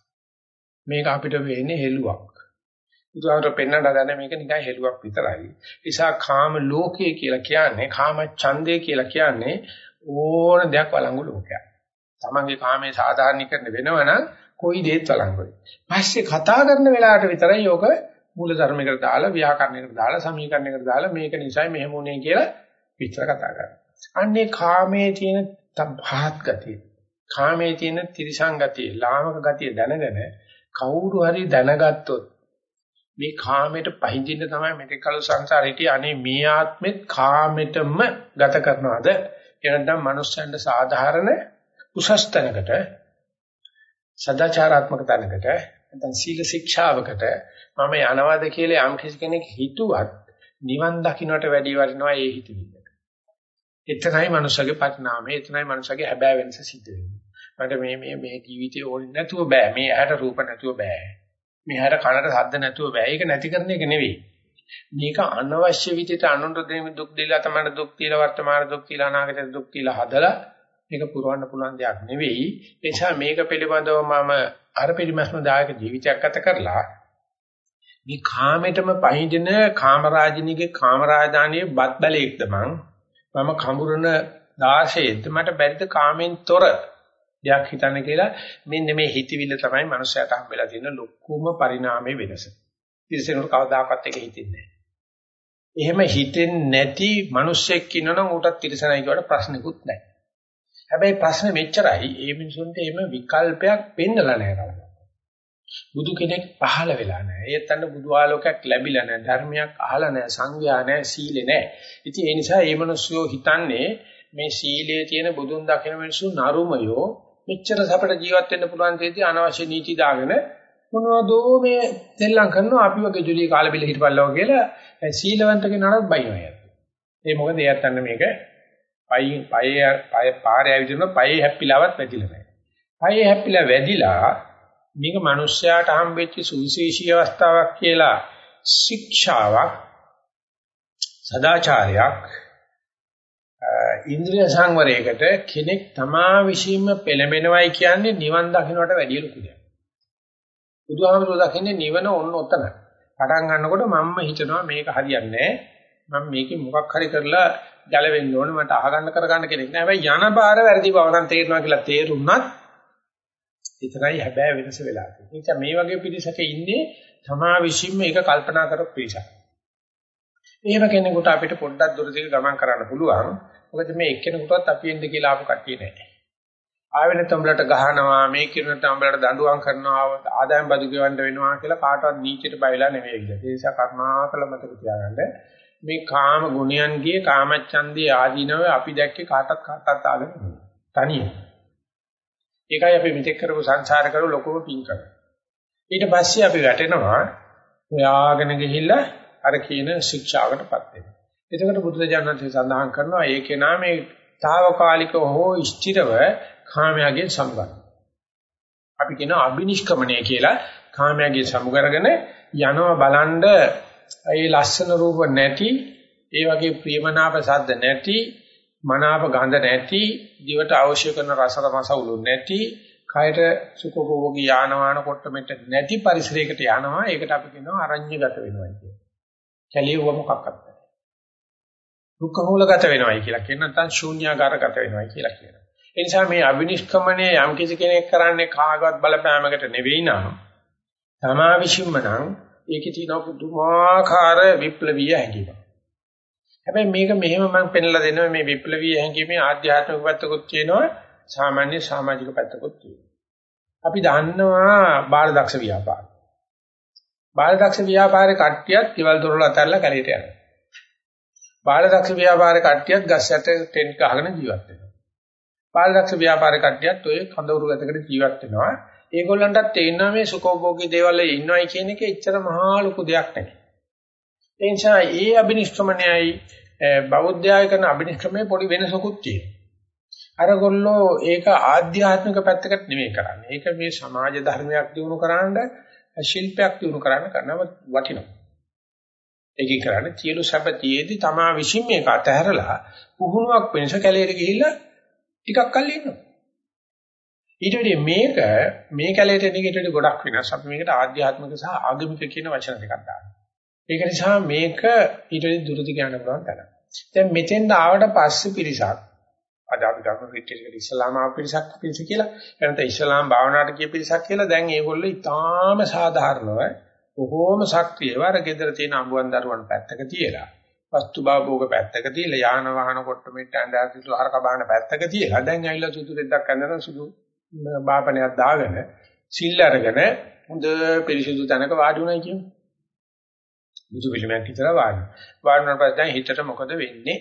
මේක අපිට වෙන්නේ හෙළුවක්. බුදුහාමර පෙන්වන්න ගන්න මේක නිකන් හෙළුවක් විතරයි. නිසා කාම ලෝකය කියලා කියන්නේ කාම ඡන්දය කියලා කියන්නේ ඕන දෙයක් වළංගු ලෝකයක්. තමන්ගේ කාමයේ සාධාරණීකරණ වෙනවනම් කොයි දෙයක් වළංගුයි. පස්සේ කතා කරන වෙලාවට විතරයි යෝග මූල ධර්මයකට දාලා ව්‍යාකරණයකට දාලා සමීකරණයකට දාලා මේක නිසයි මෙහෙම උනේ කියලා විස්තර කතා කරනවා. අන්නේ කාමයේ තියෙන පහත් ගතිය. කාමයේ තියෙන ත්‍රිසං ගතිය, ලාමක ගතිය දැනගෙන කවුරු හරි දැනගත්තොත් මේ කාමයට පහඳින්න තමයි මෙතෙක් කල සංසාරේ හිටියේ අනේ මේ ආත්මෙත් කාමෙටම ගත කරනවද එනනම් මනුස්සයන්ට සාධාරණ උසස් තැනකට සදාචාරාත්මක තැනකට නැත්නම් සීල ශික්ෂාවකට මම යනවාද කියලා යම් කිසි කෙනෙක් හිතුවත් නිවන් දකින්නට වැඩි වටිනවා ඒ හිතවිල්ල. එතනයි මනුස්සගේ පරිණාමය එතනයි මනුස්සගේ හැබෑ වෙනස සිද්ධ වෙන්නේ. මට මේ මේ මේ ජීවිතේ ඕනේ නැතුව බෑ. මේ ඇහැට රූප නැතුව බෑ. මේ ඇහැට කනට ශබ්ද නැතුව බෑ. ඒක නැති කරන එක නෙවෙයි. මේක අනවශ්‍ය විදිහට අනුන්ට දෙන දුක් දීලා තමයි දුක් දීලා වර්තමාන දුක් දීලා අනාගත දුක් දීලා හදලා මේක පුරවන්න පුළුවන් දෙයක් නෙවෙයි. ඒ නිසා මේක පිළිබඳව මම අර පිළිමස්ම දායක ජීවිතයක් ගත කරලා මේ කාමෙටම පහින්දින කාමරාජිනීගේ කාමරාජානියේ බත් බැලේක්ද මං මම කඹුරන 16ෙත් මට බැරිද කාමෙන් තොර දෙයක් හිතන්න කියලා මෙන්න මේ හිතවිල්ල තමයි මනුස්සයාට හම්බෙලා තියෙන ලොකුම පරිණාමයේ වෙනස. තිරසනුට කවදාකවත් ඒක හිතෙන්නේ නැහැ. එහෙම හිතෙන්නේ නැති මිනිස්සෙක් ඉන්නනම් ඌටත් තිරසනයි කියවට ප්‍රශ්නකුත් නැහැ. හැබැයි ප්‍රශ්නේ මෙච්චරයි ඒ මිනිසුන්ට එහෙම විකල්පයක් පෙන්නලා නැහැ බුදු කෙනෙක් පහළ වෙලා නැහැ. ඒත් අන්න බුදු ආලෝකයක් ලැබිලා නැහැ. ධර්මයක් අහලා නැහැ. සංඥා නැහැ. සීලෙ නැහැ. ඉතින් ඒ නිසා මේ මිනිස්සු හිතන්නේ මේ සීලයේ තියෙන බුදුන් දකින මිනිස්සු නරුමයෝ මෙච්චර සපට ජීවත් වෙන්න පුළුවන් තේදී අනවශ්‍ය නීති දාගෙන මොනවදෝ මේ දෙල්ලම් කරනවා අපි වගේ ජුලි කාලෙ බිල හිටපල්ලව කියලා සීලවන්තගේ නරත් බයිනවා. ඒ මොකද එයාට අන්න මේක පයි පය පය පාරේ ඇවිදින පයේ හැප්පිලාවත් වැදිලා නැහැ. පයේ හැප්පිලා වැදිලා මේක මිනිස්යාට හම්බෙච්ච සුවිශේෂී අවස්ථාවක් කියලා ශික්ෂාවක් සදාචාරයක් ඉන්ද්‍රිය සංවරයකට කෙනෙක් තමා විශ්ීම පෙළඹෙනවයි කියන්නේ නිවන් දකින්නට වැඩිය ලොකු දෙයක්. බුදුහාමුදුරුවෝ දකින්නේ නිවන ඔන්න ඔතන. පටන් ගන්නකොට මම්ම හිතනවා මේක හරියන්නේ නැහැ. මම මේකේ මොකක් හරි කරලා ගැලවෙන්න ඕනේ මට අහගන්න කරගන්න කෙනෙක් නෑ. හැබැයි යන පාර වැරදි බව නම් තේරෙනවා කියලා තේරුණත් විතරයි හැබැයි වෙනස වෙලා තියෙන්නේ. මේ වගේ පිරිසක ඉන්නේ තමා විශ්ීම මේක කල්පනා කරපු පිරිසක්. එහෙම කෙනෙකුට අපිට පොඩ්ඩක් දුර දිග ගමන් කරන්න පුළුවන්. මොකද මේ එක්කෙනෙකුටවත් අපි එන්න කියලා ආපු කට්ටිය නැහැ. ආවෙ නැත්නම් උඹලට ගහනවා මේ කිරණට උඹලට දඬුවම් කරනවා ආදායම් බදු ගෙවන්න වෙනවා කියලා කාටවත් නීචයට බයලා නෙවෙයි කියලා. ඒ නිසා කර්මාකල මතක තියාගන්න මේ කාම ගුණයන්ගේ කාමච්ඡන්දේ ආදීනව අපි දැක්කේ කාටත් කාටත් ආගෙන තනියම. ඒකයි අපි මෙතෙක් කරපු සංසාර කරු ලොකම පිංකම. ඊට පස්සේ අපි වැටෙනවා හොයාගෙන ගිහිල්ලා අර කියන ශික්ෂාවකටපත් වෙනවා. එතකොට බුදුරජාණන්සේ සඳහන් කරනවා ඒකේ නාමේ తాවකාලික හෝ ස්ථිරව කාමයාගේ සම්බන්ධ. අපි කියන අබිනිෂ්ක්‍මණය කියලා කාමයාගේ සමුගරගෙන යනවා බලන්ඩ ඒ ලස්සන රූප නැති ඒ වගේ ප්‍රියමනාප සද්ද නැති මනාප ගඳ නැති දිවට අවශ්‍ය කරන රස රසවලු නැති කයට සුඛෝභෝගී යානවාන කොට්ටමෙට නැති පරිසරයකට යනවා ඒකට අපි කියනවා අරඤ්‍යගත වෙනවා කියන්නේ. කැලියුව මොකක්වත් නැහැ. දුක්ඛ මූලගත වෙනවයි කියලා කියන නැත්නම් ශූන්‍යාකාරගත වෙනවයි කියලා කියනවා. ඒ නිසා මේ අබිනිෂ්ක්‍මණය යම් කිසි කෙනෙක් කරන්නේ කාගවත් බලපෑමකට නෙවෙයි නම් තමා විශ්ින්ම නම් ඒකේ තියෙන පුදුමාකාර විප්ලවීය හැඟීමක්. හැබැයි මේක මෙහෙම මම පෙන්ලා දෙනවා මේ විප්ලවීය හැඟීමේ ආධ්‍යාත්මික පැත්තකුත් තියෙනවා සාමාන්‍ය සමාජික පැත්තකුත් තියෙනවා. අපි දන්නවා බාලදක්ෂ ව්‍යාපාර. බාලදක්ෂ ව්‍යාපාරේ කට්ටියත් කිවල් දොරල අතරලා කැලේට යනවා. බාලදක්ෂ ව්‍යාපාරේ කට්ටියත් ගස් යට ටෙන්ට් ගහගෙන ජීවත් වෙනවා. බාලදක්ෂ ව්‍යාපාරේ කට්ටියත් ඔය කඳවුරු ගතකට ජීවත් වෙනවා. ඒගොල්ලන්ටත් තේිනවා මේ සුඛෝභෝගී දේවල් වල ඉන්නවයි කියන එක එච්චර මහා ලොකු දෙයක් නෙවෙයි. ඒ නිසා ඒ අබිනිෂ්ක්‍මණයයි බෞද්ධයයි කරන අබිනිෂ්ක්‍මණය පොඩි වෙනසකුත් තියෙනවා. අරගොල්ලෝ ඒක ආධ්‍යාත්මික පැත්තකට නෙමෙයි කරන්නේ. ඒක මේ සමාජ ධර්මයක් දිනු කරන්න ශිල්පයක් දිනු කරන්න කරනව වටිනවා. ඒකේ කරන්නේ සියලු සැපතියේදී තමා විශ්ින් මේක අතහැරලා පුහුණුවක් වෙනස කැලේට ගිහිල්ලා ටිකක් කල් ඉන්නවා. ඊට වඩා මේක මේ කැලේට එන එකට ගොඩක් වෙනස්. අපි මේකට ආධ්‍යාත්මික සහ ආගමික කියන වචන දෙකක් දානවා. ඒක නිසා මේක ඊට වඩා දුරදි යන්න පුළුවන් තරම්. දැන් මෙතෙන් ආවට පස්සේ පිරිසක් අද අපි ගන්න රිට්‍රීට් ඉස්ලාම පිරිසක් පිරිස කියලා එනත ඉස්ලාම් භාවනාවට කිය පිරිසක් කියලා දැන් ඒගොල්ලෝ ඊටාම සාධාරණව බොහෝම සක්‍රියව අර ගෙදර තියෙන අඹුවන් දරුවන් පැත්තක තියලා වස්තු භාභෝග පැත්තක තියලා යාන වාහන කොට මෙට්ට ඇඳාසිතු හරක බාහන පැත්තක තියලා දැන් ඇවිල්ලා සුදු දෙද්දක් ඇඳලා සුදු බාපණයක් දාගෙන සිල් අරගෙන හොඳ පිරිසිදු තැනක වාඩි වුණා කියමු. බුදු පිළිමයක් විතර වාඩි. වාඩි වුණාට පස්සේ දැන් හිතට මොකද වෙන්නේ?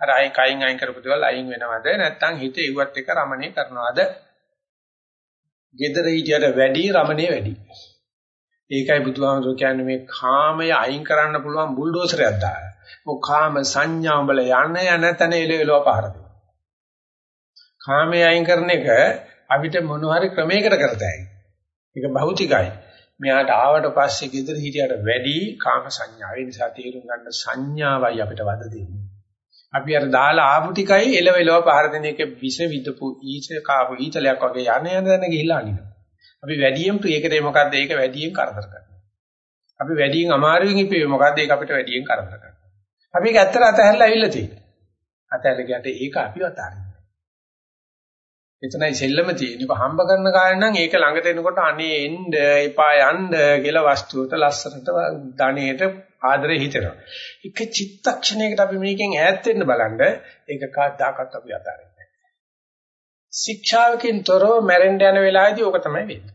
අර අයින් කයින් අයින් කරපු දේවල් අයින් වෙනවද? නැත්නම් හිත ඉවත් එක රමණේ කරනවද? gedara හිටියට වැඩි රමණේ වැඩි. ඒකයි බුදුහාමුදුරු කියන්නේ මේ කාමය අයින් කරන්න පුළුවන් බුල්ඩෝසරයක් දාලා. ඔය කාම සංඥා වල යන යන තැන එලෙලව පහර දෙනවා. කාමයේ අයින් කරන එක අපිට මොන හරි ක්‍රමයකට කරතයි. ඒක භෞතිකයි. මෙයාට ආවට පස්සේ gedara හිටියට වැඩි කාම සංඥාව. ඒ නිසා තේරුම් ගන්න සංඥාවයි අපිට වද දෙන්නේ. අපි අර දාලා ආපු ටිකයි එලවෙලව පහර දෙන එක විස විදපු ඊච කාපු ඊතලයක් වගේ යන යන දන ගිහිල්ලා අනිනවා. අපි වැඩියෙන් ප්‍රියකරේ මොකද්ද ඒක වැඩියෙන් කරදර කරනවා. අපි වැඩියෙන් අමාරුවෙන් ඉපේ මොකද්ද ඒක අපිට වැඩියෙන් කරදර කරනවා. අපි ඒක ඇත්තට අතහැරලා ඇවිල්ලා තියෙනවා. අතහැරලා ගියට ඒක අපිව අතාරිනවා. එතනයි සෙල්ලම තියෙන්නේ. ඔබ හම්බ කරන කාරණා නම් ඒක ළඟට එනකොට අනේ එන්න එපා යන්න කියලා වස්තුවට ලස්සනට ධනෙට ආදරේ හිතෙනවා. එක චිත්තක්ෂණයකට අපි මේකෙන් ඈත් වෙන්න බලන්න ඒක කාදාකත් අපි අතාරින්නේ. ශික්ෂාවකින් තොරව මැරෙන්න යන වෙලාවේදී ඕක තමයි වෙන්නේ.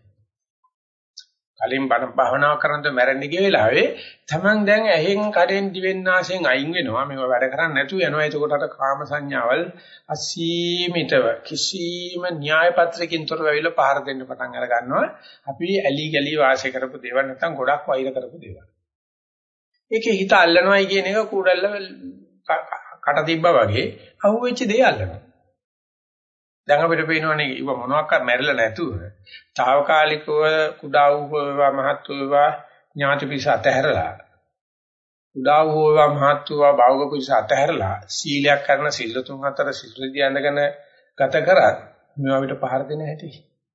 කලින් බණ භාවනා කරනද මැරෙන්න ගිය වෙලාවේ Taman දැන් ඇහෙන් කඩෙන් දිවෙන් නාසයෙන් අයින් වෙනවා. මේවා වැඩ කරන්නේ නැතුව යනවා. එතකොට අර කාම සංඥාවල් අසීමිතව කිසිම න්‍යාය පත්‍රකින් තොරව ඇවිල්ලා පහර දෙන්න පටන් අර ගන්නවා. අපි ඇලි ගලි වාසය කරපු දේවල් නැත්නම් ගොඩක් වෛර කරපු දේවල්. ඒකේ හිත අල්ලනවායි කියන එක කුඩල්ල කට තිබ්බා වගේ අහුවෙච්ච දේ අල්ලනවා. දැන් අපිට පේනවනේ ඉව මොනවාක්වත් මැරිලා නැතුව తాවකාලිකව කුඩා වූ වේවා මහත් වූ වේවා ඥාති පිස අතහැරලා කුඩා වූ වේවා මහත් වූ වේවා භෞග පිස අතහැරලා සීලයක් කරන සිල්ල තුන් අතර සිල්ලදී ඇඳගෙන ගත කරත් මේවා අපිට පහර දෙන හැටි.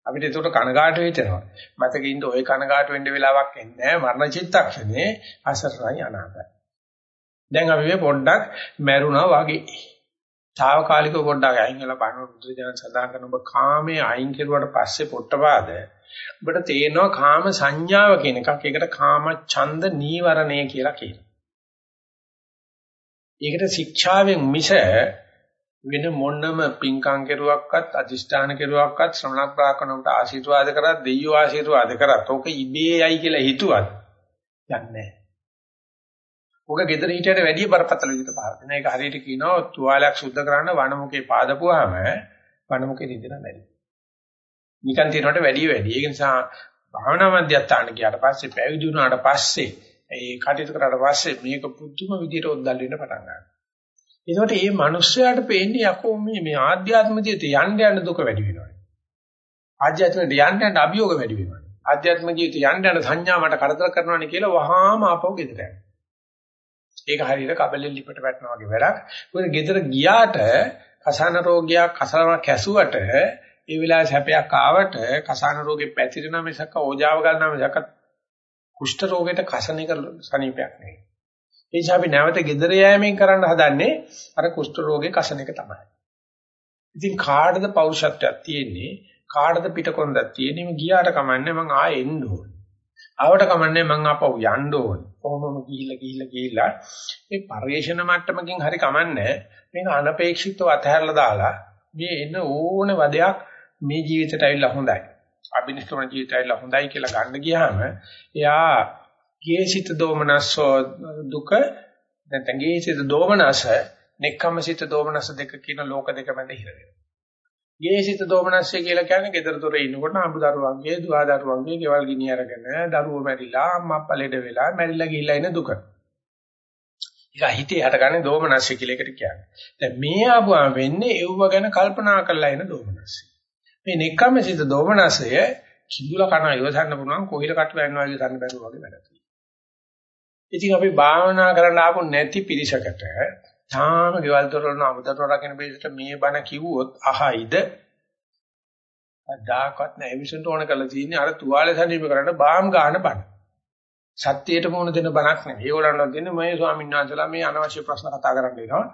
අපිට ඒකට කනගාටු වෙනවා. මතකින්ද ওই කනගාටු වෙන්න වෙලාවක් එන්නේ නැහැ. මරණ චිත්තක්ෂණේ අසරණයි අනාගතයි. දැන් අපි මේ පොඩ්ඩක් මැරුණා වගේ. తాවකාලිකව පොඩ්ඩක් අයින් වෙලා බලන බුදුරජාණන් සඳහන් කරන ඔබ කාමයේ අයින් කෙරුවට පස්සේ පොට්ටපාද ඔබට තේනවා කාම සංඥාව කියන එකක්. ඒකට කාම ඡන්ද නීවරණය කියලා කියනවා. ඒකට ශික්ෂාවෙන් මිස වෙන මොනම පින්කම් කෙරුවක්වත් අදිෂ්ඨාන කෙරුවක්වත් ශ්‍රමණ ප්‍රාකණකට ආශිර්වාද කරත් දෙයියෝ ආශිර්වාද කරත් ඕක ඉබේයි කියලා හිතුවත් යන්නේ නැහැ. ඔක gedara හිටියට වැඩිය බරපතල විදිහට පහර දෙන. ඒක හරියට කියනවා තුවාලයක් සුද්ධ කරන්න වනමුකේ පාදපුවාම වනමුකේ රිදෙන බැරි. නිකන් තියනකොට වැඩි වැඩි. ඒක නිසා භාවනා මධ්‍යස්ථාන ගියාට පස්සේ පැවිදි වුණාට පස්සේ ඒ කටයුතු කරාට පස්සේ මේක පුදුම විදිහට ඔද්දල් වෙන්න පටන් ගන්නවා. ඒකට මේ මිනිස්සයාට පේන්නේ යකෝ මේ මේ ආධ්‍යාත්ම ජීවිතේ යන්න යන දුක වැඩි වෙනවා. ආධ්‍යාත්මයට යන්න යන අභියෝග වැඩි වෙනවා. ආධ්‍යාත්ම ජීවිතේ යන්න යන සංඥා මට කරදර කරනවානේ කියලා වහාම ආපහු ගෙදර යනවා. ඒක හරියට කබලෙන් ලිපට වැටෙනා වගේ වැඩක්. මොකද ගෙදර ගියාට කසාන රෝගයක් කසාන කැසුවට ඒ වෙලාවේ සැපයක් ආවට කසාන රෝගේ පැතිරෙන මිසක ඕජාව ගන්නා මිසක කුෂ්ඨ රෝගයට කසන එක සනීපයක් නෙවෙයි. ඒ නිසා අපි නැවත ගෙදර යෑමෙන් කරන්න හදන්නේ අර කුෂ්ඨ රෝගේ කසන එක තමයි. ඉතින් කාටද පෞරුෂත්වයක් තියෙන්නේ කාටද පිටකොන්දක් තියෙන්නේ මම ගියාට කමන්නේ මං ආයෙ එන්න ඕනේ. ආවට කමන්නේ මං ආපහු යන්න ඕනේ. කොහොමම ගිහිල්ලා ගිහිල්ලා ගිහිල්ලා මේ පරිේශන මට්ටමකින් හරි කමන්නේ මේක අනපේක්ෂිතව අතහැරලා දාලා මේ එන ඕන වදයක් මේ ජීවිතයට ඇවිල්ලා හොඳයි. අබිනිෂ්ඨම ජීවිතයට ඇවිල්ලා හොඳයි කියලා ගන්න ගියාම එයා ගේසිත දෝමනසෝ දුක නැත්නම් ගේසිත දෝමනස නෙක්ඛම්සිත දෝමනස දෙක කියන ලෝක දෙක මැද හිර වෙනවා. ගේසිත දෝමනස්ය කියලා කියන්නේ gedara dore ඉන්නකොට අඹ දරුවන්ගේ දුවා දරුවන්ගේ ගෙවල් ගිනි අරගෙන දරුවෝ මැරිලා අම්මා අප්පා ලෙඩ වෙලා මැරිලා ගිහිල්ලා ඉන දුක. ඒක හිතේ හටගන්නේ දෝමනස්ය කියලා එකට කියන්නේ. දැන් මේ ආපුවාම වෙන්නේ එව්ව ගැන කල්පනා කරලා එන දෝමනස්ය. මේ නෙක්ඛම්සිත දෝමනස්ය කිඳුල කන ඉවසන්න පුළුවන් කොහිල කටු යනවා වගේ ගන්න බැරුව වගේ වැඩක්. ඉතින් අපි භාවනා කරන්න ආපු නැති පිරිසකට තාම ගෙවල් දොරවල් අමුදතර රකින්න බේසට මේ බණ කිව්වොත් අහයිද? අදාකත් නැහැ විසුන්ට ඕන කරලා තියෙන්නේ අර තුවාලේ සනීප කරන්න බාම් ගන්න බණ. සත්‍යයට මොන දෙන බණක් නෙවෙයි. ඒගොල්ලන්ට දෙන්නේ මේ ස්වාමීන් වහන්සේලා මේ අනවශ්‍ය ප්‍රශ්න කතා කරන්න එනවා.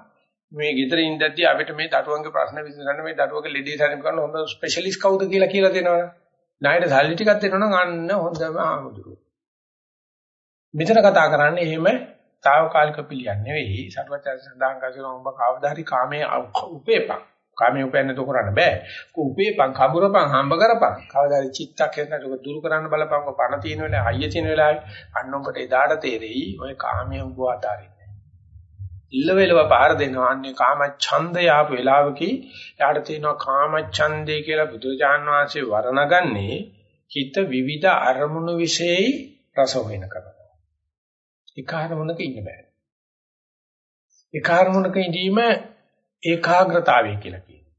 මේ ගෙදර ඉඳද්දී අපිට මේ දරුවන්ගේ ප්‍රශ්න විසඳන්න මේ දරුවගේ ලෙඩේ සනීප කරන්න හොඳ ස්පෙෂලිස්ට් කවුද කියලා කියලා දෙනවනේ. ණයට සල්ලි ටිකක් දෙනවනම් අන්න හොඳම ආමුදුරු. මෙතන කතා කරන්නේ එහෙම తాවකාලික පිළියම් නෙවෙයි. සරුවචන සඳහන් කරන ඔබ කවදාහරි කාමයේ උපේපං. කාමයේ උපයන්න දො කරන්න බෑ. කෝ උපේපං කඹරපං හම්බ කරපං. කවදාහරි චිත්තක් හදනට ඔබ දුරු කරන්න බලපං. ඔබ පණ තියෙන වෙලාවේ අයිය තියෙන වෙලාවේ. අන්න ඔබට එදාට තේරෙයි ඔය කාමයේ ඔබ අතාරින්නේ. ඉල්ලවෙලව පාර දෙනවා. අන්නේ කාම ඡන්දය ආපු වෙලාවකී යාට තියෙනවා කාම ඡන්දේ කියලා බුදුචාන් වහන්සේ වර්ණගන්නේ හිත විවිධ අරමුණු વિશેයි රස හොයන කරනවා. එක අරමුණක ඉන්න බෑ. එක අරමුණක ඉඳීම ඒකාග්‍රතාවය කියලා කියනවා.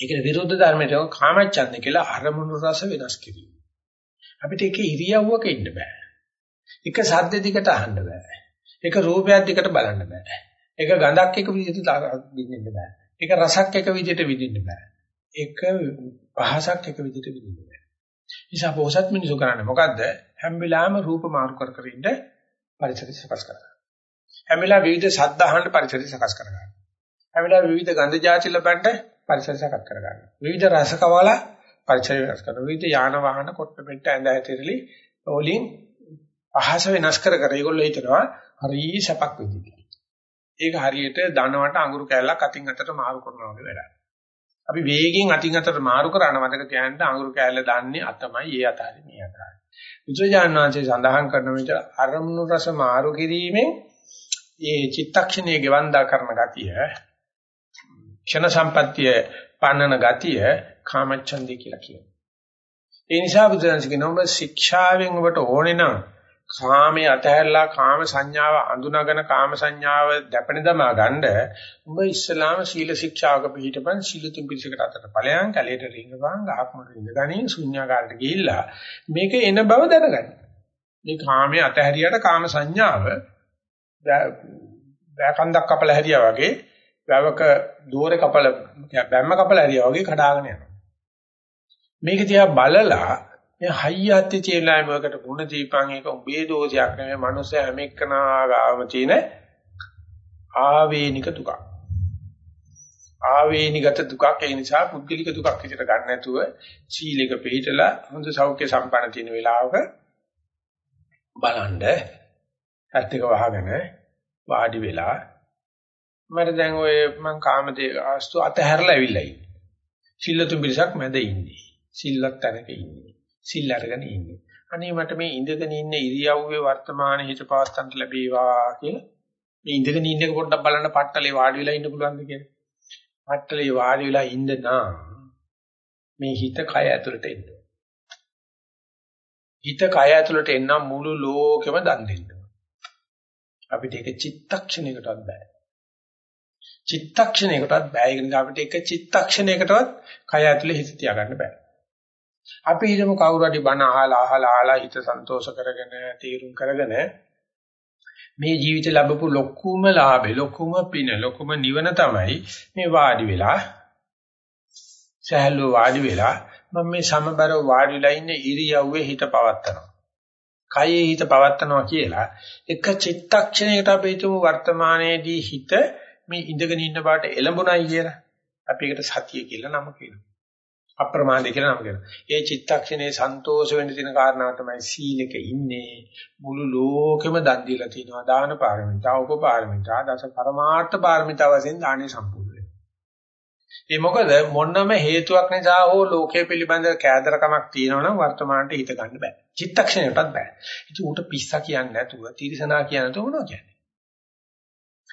ඒකට විරුද්ධ ධර්මයට කාමච්ඡන්ද කියලා අරමුණු රස වෙනස් කිරීම. අපිට එක ඉරියව්වක ඉන්න බෑ. එක සද්ද දිකට අහන්න බෑ. එක රූපයක් දිකට බලන්න බෑ. එක ගඳක් එක විදිහට විඳින්න බෑ. එක රසක් එක විදිහට විඳින්න බෑ. එක පහසක් එක විදිහට විඳින්න බෑ. නිසා පොහසත් මිනිසු කරන්නේ මොකද්ද? හැම වෙලාවෙම රූප මාරු කර කර ඉන්න පරිසරය සකස් කරගන්න. හැම වෙලාවෙම විවිධ ශබ්ද අහන්න පරිසරය සකස් කරගන්න. හැම වෙලාවෙම විවිධ ගන්ධ જાති ලබන්න පරිසරය සකස් කරගන්න. විවිධ රස කවල පරිසරය වෙනස් කරනවා. විවිධ යාන වාහන කොට මෙට්ට ඇඳ ඇතිරලි වලින් අහස වෙනස් කර කර ඒගොල්ලෝ හිතනවා හරි සපක් විදිහට. ඒක හරියට දනවට අඟුරු කැල්ලක් අතින් අතට මාරු කරනවා වගේ වැඩක්. අපි වේගෙන් අතින් අතට මාරු කරන මතක තියාගන්න අඟුරු කැල්ල දාන්නේ අතමයි ඒ අතයි මේ අතයි. විජයඥාන්සේ සඳහන් කරන විට අරමුණු රස මාරු කිරීමෙන් ඒ චිත්තක්ෂණයේ ගෙවන්දා කරන ගතිය ක්ෂණ සම්පත්තිය පන්නන ගතිය කාමච්ඡන්දේ කියලා කියනවා. ඒ නිසා බුදුරජාණන් කියනවා ඔබ ශික්ෂාවෙන් ඔබට ඕනේ නම් කාමයේ අතහැරලා කාම සංඥාව අඳුනගෙන කාම සංඥාව දැපෙන දමා ගන්න උඹ ඉස්ලාම සීල ශික්ෂාවක පිළිපදපන් සීල තුන් පිළිසකට අතට ඵලයන් කැලේට රිංගපන් ගහක්මඩ ඉඳගනින් ශුන්‍යාකාරට ගිහිල්ලා මේක එන බව දැනගන්න. මේ කාමයේ අතහැරියට කාම සංඥාව බෑකන්දක් කපල හැරියා වගේ වැවක දෝරේ කපල බැම්ම කපල හැරියා වගේ කඩාගෙන යනවා. මේක දිහා බලලා මේ හයියත් තියලා මොකට ಗುಣ දීපන් එක උඹේ දෝෂයක් නෙමෙයි මනුස්සය හැම එක්කනා ගාම තියෙන ආවේනික දුකක්. ආවේනිගත දුකක් ඒ නිසා පුද්ගලික දුකක් විදිහට ගන්න නැතුව සීලයක පිළිතලා හොඳ සෞඛ්‍ය සම්පන්න තියෙන වෙලාවක බලන්න ඇත්ත එක වහගෙන වාඩි වෙලා මට දැන් ඔය මං කාමදේ ආස්තු අතහැරලා ඇවිල්ලා ඉන්නේ. සිල්ලතුන් පිරිසක් මැද ඉන්නේ. සිල්ලක් තැනක ඉන්නේ. සිල් අරගෙන ඉන්නේ. අනේ මට මේ ඉඳගෙන ඉන්න ඉරියව්වේ වර්තමාන හිත පවත්තන්ට ලැබේවා කියලා මේ ඉඳගෙන ඉන්න එක පොඩ්ඩක් බලන්න පට්ටලේ වාඩි වෙලා ඉන්න පුළුවන්ද කියලා. පට්ටලේ වාඩි වෙලා ඉන්න නම් මේ හිත කය ඇතුළට එන්න. හිත කය ඇතුළට එන්න මුළු ලෝකෙම දන් දෙන්න. අපිට ඒක චිත්තක්ෂණයකටවත් බෑ. චිත්තක්ෂණයකටවත් බෑ. ඒ නිසා අපිට එක චිත්තක්ෂණයකටවත් කය ඇතුලේ හිත තියාගන්න බෑ. අපි හිතමු කවුරු හරි බණ අහලා අහලා අහලා හිත සන්තෝෂ කරගෙන තීරුම් කරගෙන මේ ජීවිතේ ලැබපු ලොකුම ලාභේ ලොකුම පින ලොකුම නිවන තමයි මේ වාඩි වෙලා සහැල්ලුව වාඩි වෙලා මම මේ සමබර වාඩි වෙලා ඉන්න ඉරියව්වේ හිත පවත්නවා. කයේ හිත පවත්නවා කියලා එක චිත්තක්ෂණයකට අපි හිතමු වර්තමානයේදී හිත මේ ඉඳගෙන ඉන්න බාට එළඹුණයි කියලා. අපි ඒකට සතිය කියලා නම කියනවා. අප්‍රමාදේ කියලා නම කියනවා. ඒ චිත්තක්ෂණේ සන්තෝෂ වෙන්න තියෙන කාරණාව තමයි සීලෙක ඉන්නේ. මුළු ලෝකෙම දන් දීලා තිනවා දාන පාරමිතා, උපපාරමිතා, දස පරමාර්ථ පාරමිතා වශයෙන් දානේ සම්පූර්ණ වෙනවා. ඒ මොකද මොනම හේතුවක් නිසා හෝ ලෝකයේ පිළිබඳ කෑදරකමක් තියෙනවනම් වර්තමානට හිත ගන්න බෑ. චිත්තක්ෂණයටත් බෑ. ඉතින් ඌට පිස්සා කියන්නේ නැතුව, තිරසනා කියන්නේ නැතුව මොනවා කියන්නේ?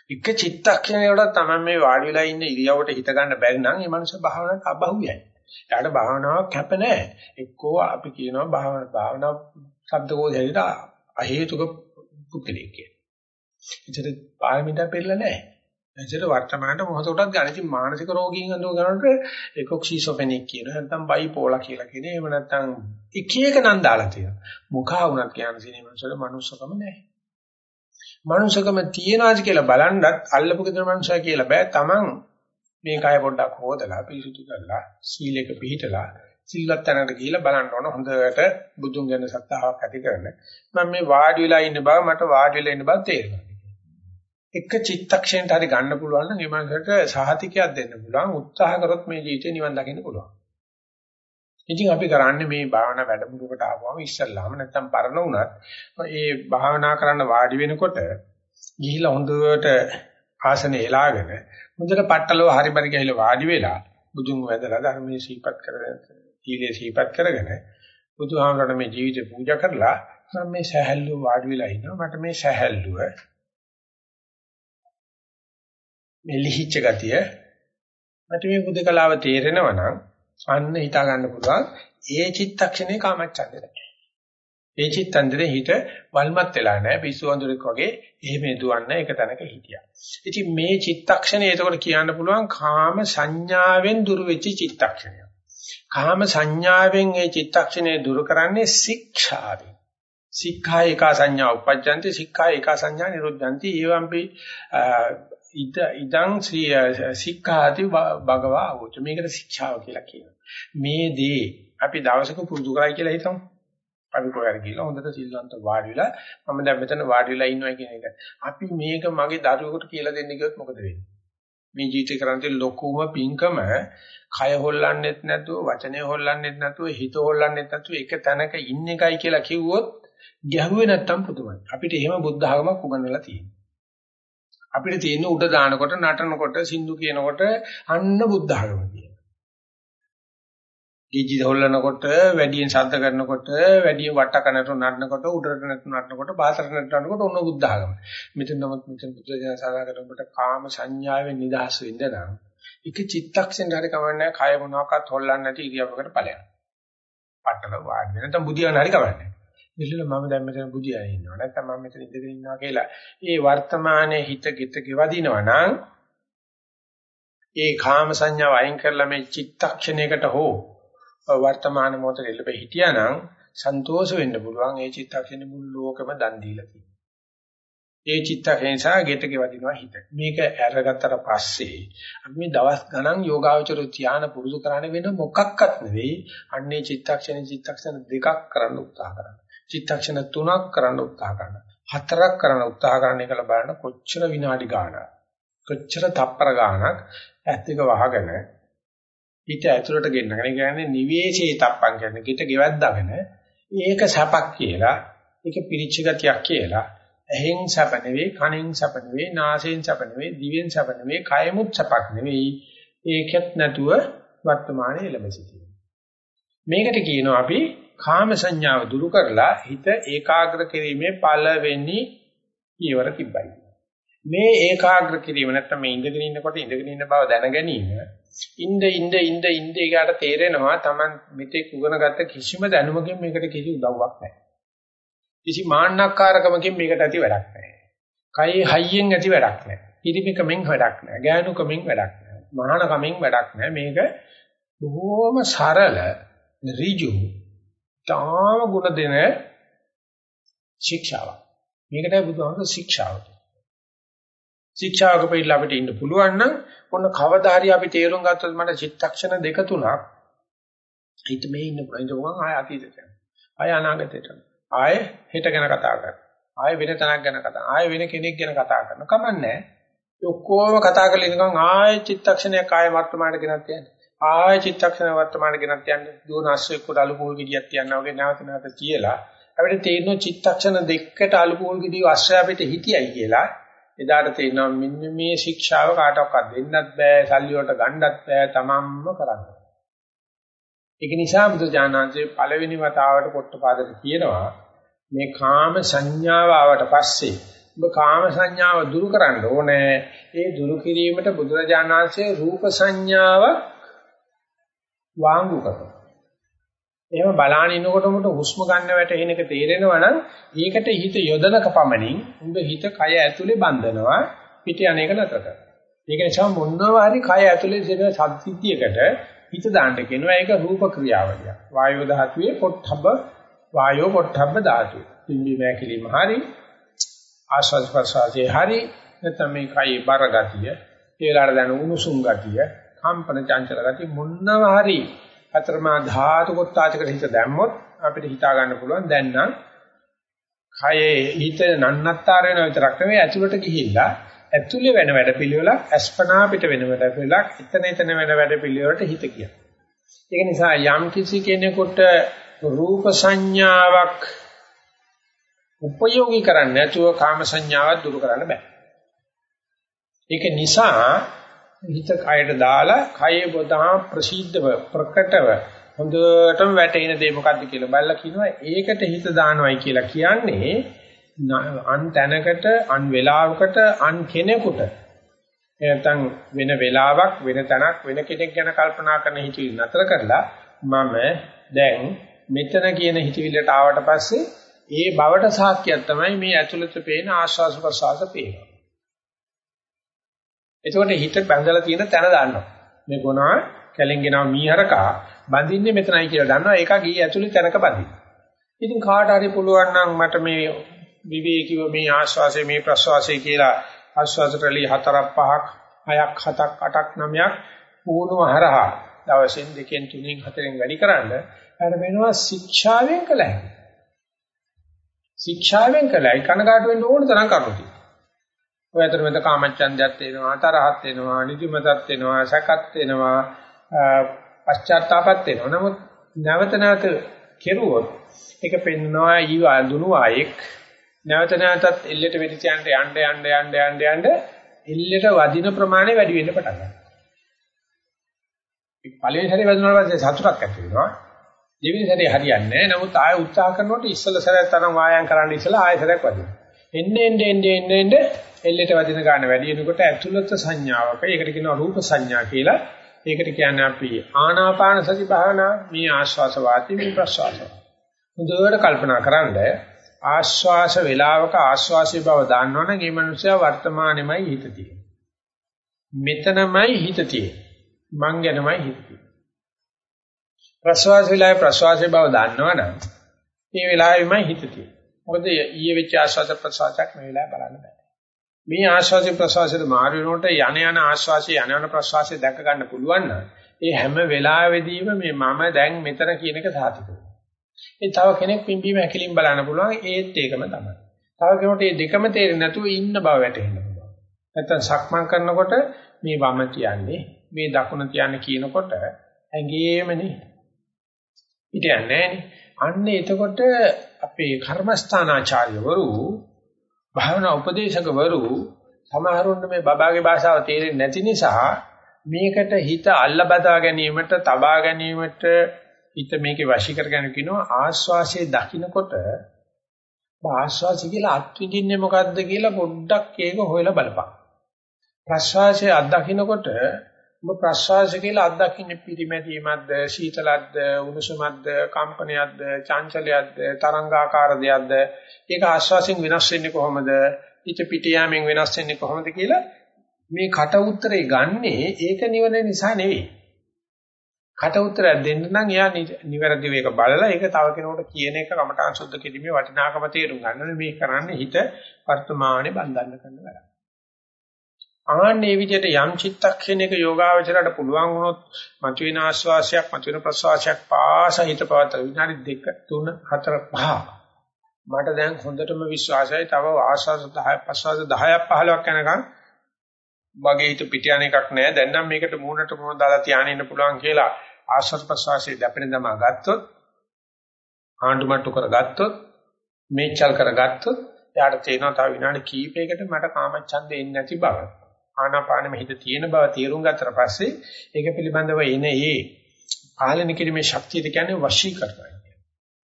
එක චිත්තක්ෂණයකට තමයි මේ වාඩි වෙලා ඉන්න ඉරියව්වට හිත ගන්න බැරි නම් මේ මනුස්ස භාවනාවට අබහුවයි. එයාට භාවනාවක් කැප නැහැ. එක්කෝ අපි කියනවා භාවන භාවනා ශබ්දකෝෂ හැදිට අහේතුක පුද්ගලයෙක් කියලා. ඒතර පාරමිතා පෙරලා නැහැ. එතකොට වර්තමානට මොහොතකටත් ගන්න. ඉතින් මානසික රෝගීන් අඳුර ගන්නකොට එකොක්සිසොෆෙනික් කියන නැත්නම් බයිපෝලා කියලා කියන එහෙම නැත්නම් එක එක නම් දාලා තියෙනවා. මුඛා වුණත් කියන සිනමන්සල මනුස්සකම නැහැ. මනුස්සකම තියනවාද කියලා බලන්නත් අල්ලපු ගෙදර මනුස්සයා කියලා බෑ. Taman මේ කය පොඩ්ඩක් හොදලා පිරිසුදු කරලා සීලයක පිළිහිටලා සිල්වත් තැනකට ගිහිල්ලා බලන්න ඕන හොඳට බුදුන් ගැන සත්‍තාවක් ඇති කරන. මම මේ වාඩි වෙලා ඉන්න බව මට වාඩි වෙලා ඉන්න බව තේරෙනවා. එක චිත්තක්ෂණයට හරි ගන්න පුළුවන් නම් නිවනකට සහතිකයක් දෙන්න පුළුවන් උත්සාහ කරොත් මේ ජීවිතේ නිවන් දකින්න පුළුවන්. ඉතින් අපි කරන්නේ මේ භාවනා වැඩමුළුවකට ආවම ඉස්සල්ලාම නැත්තම් පරණ වුණත් ඒ භාවනා කරන්න වාඩි වෙනකොට ගිහිලා හොඳට ආසනේ එලාගෙන හොඳට පట్టලව හරි පරි ගිහිලා වාඩි වෙලා බුදුන් වැදලා ධර්මයේ සීපත් කරගෙන ඊලේ සීපත් කරගෙන බුදුහාමරණ මේ ජීවිතේ පූජා කරලා මම මේ සහැල්ලුව වාඩි වෙලා ඉන්නවා මට මේ සහැල්ලුව මේ ලිහිච්ච ගතිය මට මේ බුදකලාව තේරෙනවා නම් අන්න හිතා ගන්න පුළුවන් ඒ චිත්තක්ෂණේ කාමච්ඡන්දේ නැහැ. ඒ චිත්තන්දේ හිත වල්මත් වෙලා නැහැ පිස්සු වඳුරෙක් වගේ එහෙම දුවන්න එක තැනක හිටියා. ඉතින් මේ චිත්තක්ෂණේ එතකොට කියන්න පුළුවන් කාම සංඥාවෙන් දුරු වෙච්ච චිත්තක්ෂණය. කාම සංඥාවෙන් ඒ චිත්තක්ෂණය දුරු කරන්නේ ශික්ෂාවෙන්. සික්ඛා ඒකා සංඥා උපජ්ජන්ති සික්ඛා ඒකා සංඥා නිරුද්ධಂತಿ ඊවම්පි ඉද ඉදං සික්ඛාති භගවා අවුච මේකට ශික්ෂාව කියලා කියනවා මේ දේ අපි දවසක පුරුදු කරයි කියලා හිතමු අපි කොහරි ගිහලා හොඳට සිල්වන්ත වාඩි වෙලා මම දැන් මෙතන වාඩි වෙලා ඉන්නවා කියන එක. අපි මේක මගේ දරුවෙකුට කියලා දෙන්න ගියොත් මොකද වෙන්නේ? මේ ජීවිතේ කරන්නේ ලොකුම පිංකම කය හොල්ලන්නෙත් නැතුව වචනේ හොල්ලන්නෙත් නැතුව හිත හොල්ලන්නෙත් නැතුව එක තැනක ඉන්න එකයි කියලා කිව්වොත් ගැහුවේ නැත්තම් පුදුමයි. අපිට එහෙම බුද්ධ ආගමක් උගන්වලා තියෙනවා. අපිට තියෙන උඩ දානකොට නටනකොට සින්දු කියනකොට අන්න බුද්ධ ආගම කියන. ගිජි හොල්ලනකොට වැඩියෙන් ශබ්ද කරනකොට වැඩියෙන් වටකනට නටනකොට උඩට නටනකොට බාසරට නටනකොට ඔන්න බුද්ධ ආගම. මෙතන නමුත් මෙතන බුද්ධ ජන සාගරකට කාම සංඥාවෙන් නිදහස් වෙන්න නම් එක චිත්තක්ෂණ හරි කවන්නේ කය මොනවාක්වත් හොල්ලන්නේ නැති ඉරියව්වකට ඵලයක්. පట్టල වාඩි වෙන නැත්නම් බුදියන හරි කවන්නේ. ඉතින් මම දැන් මෙතන බුදියා ඉන්නවා නැත්නම් මම මෙතන ඉඳගෙන ඉන්නවා කියලා ඒ වර්තමානයේ හිත ගිත ගෙවදිනවා නම් ඒ කාම සංඥාව අයින් කරලා මේ චිත්තක්ෂණයකට හෝ වර්තමාන මොහොතේ ඉල්ලපෙ හිටියානම් සන්තෝෂ වෙන්න පුළුවන් ඒ චිත්තක්ෂණය මුළු ලෝකෙම දන් දීලා තියෙනවා. ඒ චිත්තක්ෂණසා ගෙට ගෙවදිනවා හිත. මේක අරගත්තට පස්සේ අපි මේ දවස් ගණන් යෝගාවචර ධානය පුරුදු කරන්නේ වෙන මොකක්වත් නෙවෙයි. අන්නේ චිත්තක්ෂණ චිත්තක්ෂණ දෙකක් කරන්න උත්සාහ කරනවා. චිත්තක්ෂණ තුනක් කරන්න උත්සාහ කරනවා. හතරක් කරන්න උත්සාහ කරන එක බලන්න කොච්චර විනාඩි ගානක් කොච්චර තප්පර ගානක් ඇස් දෙක වහගෙන හිත ඇතුළට ගෙන්නගෙන කියන්නේ නිවේශේ තප්පන් කියන්නේ කිට ගෙවද්දාගෙන ඒක සැපක් කියලා ඒක පිරිච්ච ගතියක් කියලා ඇහෙන් සැප නෙවෙයි කනෙන් සැප නෙවෙයි නාසයෙන් සැප නෙවෙයි දිවෙන් සැප නෙවෙයි කයමුත් සැපක් නෙවෙයි ඒකත් නැතුව වර්තමානයේ ළම සිටිනවා මේකට කියනවා අපි කාම සංඥාව දුරු කරලා හිත ඒකාග්‍ර කිරීමේ පළවෙනි පියවර තිබ්බයි. මේ ඒකාග්‍ර කිරීම නැත්නම් මේ ඉඳගෙන ඉන්නකොට ඉඳගෙන ඉන්න බව දැන ගැනීම ඉnde ඉnde ඉnde ඉnde ඊගාට තේරෙනවා Taman මෙතෙක් උගෙන ගත්ත කිසිම දැනුමකින් මේකට කිසි උදව්වක් නැහැ. කිසි මාන්නක්කාරකමකින් මේකට ඇති වැඩක් නැහැ. කයි හයියෙන් ඇති වැඩක් නැහැ. ඉරිමිකමෙන් වැඩක් නැහැ. ගෑනුකමෙන් වැඩක් නැහැ. මහානකමෙන් වැඩක් නැහැ. මේක බොහොම සරල ඍජු තාම ගුණ දෙන ශික්ෂාවක්. මේකට බුදුහාමුදුරු ශික්ෂාව ශික්ෂාවක පිළිලා අපිට ඉන්න පුළුවන් නම් ඔන්න කවදා හරි අපි තේරුම් ගත්තොත් මට චිත්තක්ෂණ දෙක තුනක් හිත මේ ඉන්න පුළුවන්. ගමන් ආය අතීතයට ආය අනාගතයට ආය හෙට ගැන කතා කරනවා. ආය වෙන තැනක් ගැන කතා ආය වෙන කෙනෙක් ගැන කතා කරනවා. කමන්නේ ඒ ඔක්කොම කතා කරලා ඉඳන් ආය චිත්තක්ෂණයක් ආය වර්තමානට ගෙනත් යන්නේ. ආය චිත්තක්ෂණ වර්තමානට ගෙනත් යන්නේ. දුවන අස්සෙක් කොට අලුපෝල් ගෙඩියක් තියනවා වගේ නැවත නැවත කියලා. අපිට තේරෙනවා චිත්තක්ෂණ දෙකකට අලුපෝල් ගෙඩිය අස්සය අපිට හිටියයි කියලා. එදාට තේරෙනවා මෙන්න මේ ශික්ෂාව කාටවත් දෙන්නත් බෑ සල්ලි වලට ගන්නත් බෑ තමන්ම කරන්න. ඒක නිසා බුදුජානනාංශයේ පළවෙනි වතාවට පොට්ටපාදට කියනවා මේ කාම සංඥාව ආවට පස්සේ ඔබ කාම සංඥාව දුරු කරන්න ඕනේ. ඒ දුරු කිරීමට බුදුරජාණන්සේ රූප සංඥාව වාංගු කරනවා. එහෙම බලාන ඉන්නකොටම හුස්ම ගන්න වැටෙන එක තේරෙනවා නම් ඒකට හිත යොදනක පමණින් උඹ හිත කය ඇතුලේ බඳිනවා පිට යන එක නතර කරනවා. ඒක නිසා මොනවා හරි කය ඇතුලේ දෙන සත්‍ත්‍යයකට හිත දාන්න කියනවා ඒක රූප ක්‍රියාවලිය. වායෝ ධාතුවේ පොට්ටබ්බ වායෝ පොට්ටබ්බ ධාතුව. පිම්බි මෑකිලිම හරි ආස්වාද ප්‍රසආසේ හරි නැත්නම් මේ කයි බර ගතිය, ඒලාට දැන උණුසුම් ගතිය, කම්පන චංචල ගතිය මොනවා හරි අතරමා ධාතු කොටාචකට හිත දැම්මොත් අපිට හිතා ගන්න පුළුවන් දැන් නම් කයේ හිත නන්නත්තර වෙන විතරක් නෙවෙයි ඇතුළට ගිහිල්ලා ඇතුළේ වෙන වැඩ පිළිවෙලක් අස්පනා පිට වෙන වැඩ පිළිවෙලක් එතන එතන වෙන වැඩ පිළිවෙලට හිත කියන. ඒක නිසා යම් කිසි කෙනෙකුට රූප සංඥාවක් උපයෝගී කරන්නේ නැතුව කාම සංඥාවක් දුරු කරන්න බෑ. ඒක නිසා හිත කයට දාලා කයේ බොදා ප්‍රසිද්ධව ප්‍රකටව හොඳටම වැටෙන දේ මොකද්ද කියලා බලලා කියනවා. ඒකට හිත දානවයි කියලා කියන්නේ අන් තැනකට අන් වේලාවකට අන් කෙනෙකුට. නැත්නම් වෙන වේලාවක් වෙන තැනක් වෙන කෙනෙක් ගැන කල්පනා කරන හිතවිලි නතර කරලා මම දැන් මෙතන කියන හිතවිල්ලට ආවට පස්සේ ඒ බවට සාක්ෂියක් තමයි මේ ඇතුළත පේන ආස්වාස ප්‍රසආස පේනවා. එතකොට හිත බැඳලා තියෙන තැන දන්නවා. මේ ගුණා කැලෙන් ගෙනාව මීහරකා බඳින්නේ මෙතනයි කියලා දන්නවා. ඒක ගියේ ඇතුලේ තැනක බඳින්න. ඉතින් කාට හරි පුළුවන් නම් මට මේ විවේකීව මේ ආශ්වාසය මේ ප්‍රශ්වාසය කියලා ආශ්වාස රැලි හතරක් පහක් හයක් හතක් අටක් නවයක් පුහුණුව හරහා දවසෙන් දෙකෙන් තුනෙන් හතරෙන් වැඩි කරන්න අර වෙනවා ශික්ෂාවෙන් කලයි. ශික්ෂාවෙන් කලයි කනගාටු වෙන්න ඕන තරම් කරුණු ඔය අතර මත කාමච්ඡන්දයත් එනවා, තරහත් එනවා, නිදිමතත් එනවා, සැකත් එනවා, පශ්චාත්තාපත් එනවා. නමුත් නැවත නැවත කෙරුවොත් ඒක පෙන්නවා ඊව දුනු ආයෙක් නැවත නැවතත් එල්ලෙට වෙදිච යන්න යන්න යන්න යන්න යන්න යන්න එල්ලෙට වදින ප්‍රමාණය වැඩි වෙන්න පටන් ගන්නවා. පළවෙනි සැරේ වැදුනාට පස්සේ සතුටක් ඇති වෙනවා. දෙවෙනි සැරේ හරියන්නේ නැහැ. නමුත් ආයෙ උත්සාහ කරනකොට ඉස්සල සැරයක් තරම් වායම් කරන්න ඉස්සලා ආයෙ සැරයක් වදිනවා. එන්නේ එන්නේ එන්නේ එන්නේ එල්ලෙට වදින ගන්න වැඩි වෙනකොට ඇතුළත සංඥාවක ඒකට කියනවා රූප සංඥා කියලා. ඒකට කියන්නේ අපි ආනාපාන සති භාවනා මේ ආශ්වාස වාති මේ ප්‍රශ්වාස. හොඳට කල්පනා කරන්ඩ ආශ්වාස වේලාවක ආශ්වාසයේ බව දන්නවනම් මේ මනුස්සයා වර්තමානෙමයි හිත තියෙන්නේ. මෙතනමයි හිත තියෙන්නේ. මං ගැනමයි හිත තියෙන්නේ. ප්‍රශ්වාස වේලාවේ ප්‍රශ්වාසයේ බව දන්නවනම් මේ වෙලාවෙමයි හිත තියෙන්නේ. මොකද ඊයේ වෙච්ච ආශ්වාස ප්‍රශ්වාසයක් මේ වෙලාවේ බලන්න බෑ. මේ ආශ්වාසය ප්‍රශ්වාසයට මාරු වෙනකොට යන යන ආශ්වාසය යන යන ප්‍රශ්වාසය දැක ගන්න පුළුවන් නම් ඒ හැම වෙලාවෙදීම මේ මම දැන් මෙතන කියන එක සාතිකයි. ඒ තව කෙනෙක් පිම්බීම හැකලින් බලන්න පුළුවන් ඒත් ඒකම තමයි. තව කෙනෙකුට මේ දෙකම තේරෙන්නේ නැතුව ඉන්න බව වැටහෙන්න පුළුවන්. නැත්තම් සක්මන් කරනකොට මේ වම කියන්නේ මේ දකුණ කියන්නේ කියනකොට ඇඟේමනේ. හිතන්නේ අන්න එතකොට අපේ කර්මස්ථානාචාර්යවරු භාවනා උපදේශකවරු සමහරුන්න මේ බබාගේ භාෂාව තේරෙන්නේ නැති නිසා මේකට හිත අල්ල බදා ගැනීමට තබා ගැනීමට හිත මේකේ වශී කරගෙන කියනවා ආස්වාසියේ දකින්නකොට ආස්වාසි කියලා අත්විඳින්නේ මොකද්ද කියලා පොඩ්ඩක් ඒක හොයලා බලපන්. ප්‍රස්වාසයේ අත්දකින්නකොට ඔබ ප්‍රස්වාසය කියලා අත්දකින්නේ පිරිමැදීමක්ද සීතලක්ද උණුසුමක්ද කම්පනයක්ද චංචලයක්ද තරංගාකාර දෙයක්ද ඒක ආස්වාසින් වෙනස් වෙන්නේ කොහොමද? පිට පිට යාමෙන් වෙනස් වෙන්නේ කොහොමද කියලා මේ කට උත්තරේ ගන්නේ ඒක නිවන නිසා නෙවෙයි. කට උත්තරයක් දෙන්න නම් එයා නිවැරදිව ඒක බලලා ඒක තව කෙනෙකුට කියන එක කමඨාන් සුද්ධ කිරීමේ වටිනාකම තේරුම් ගන්න. මේ කරන්නේ හිත වර්තමානයේ බඳින්න කරන වැඩක්. ආන්නේ විදිහට යම් චිත්තක්ෂණයක යෝගාවචරයට පුළුවන් වුණොත් මතුවෙන ආස්වාසයක් මතුවෙන ප්‍රසවාසයක් පාස හිත පවත්ත විනාඩි 2 3 4 5 මට දැන් හොඳටම විශ්වාසයි. තව ආස්වාස 10 ප්‍රසවාස 10ක් 15ක් යනකම් මගේ හිත පිට යන එකක් නෑ. දැන් නම් මේකට මූණට මූණ දාලා තියාගෙන ඉන්න පුළුවන් කියලා ආශ්වාස ප්‍රශ්වාසයේ දැපෙන දමා ගත්තොත් ආණ්ඩුමට්ටු කරගත්තොත් මේචල් කරගත්තොත් එයාට තේරෙනවා තව විනාඩි කීපයකට මට කාමච්ඡන්දේ එන්නේ නැති බව. ආනාපානෙම හිත තියෙන බව තේරුම් ගත්තට පස්සේ ඒක පිළිබඳව එන ඒ පාලන කිරීමේ ශක්තියද කියන්නේ වශී කරනවා.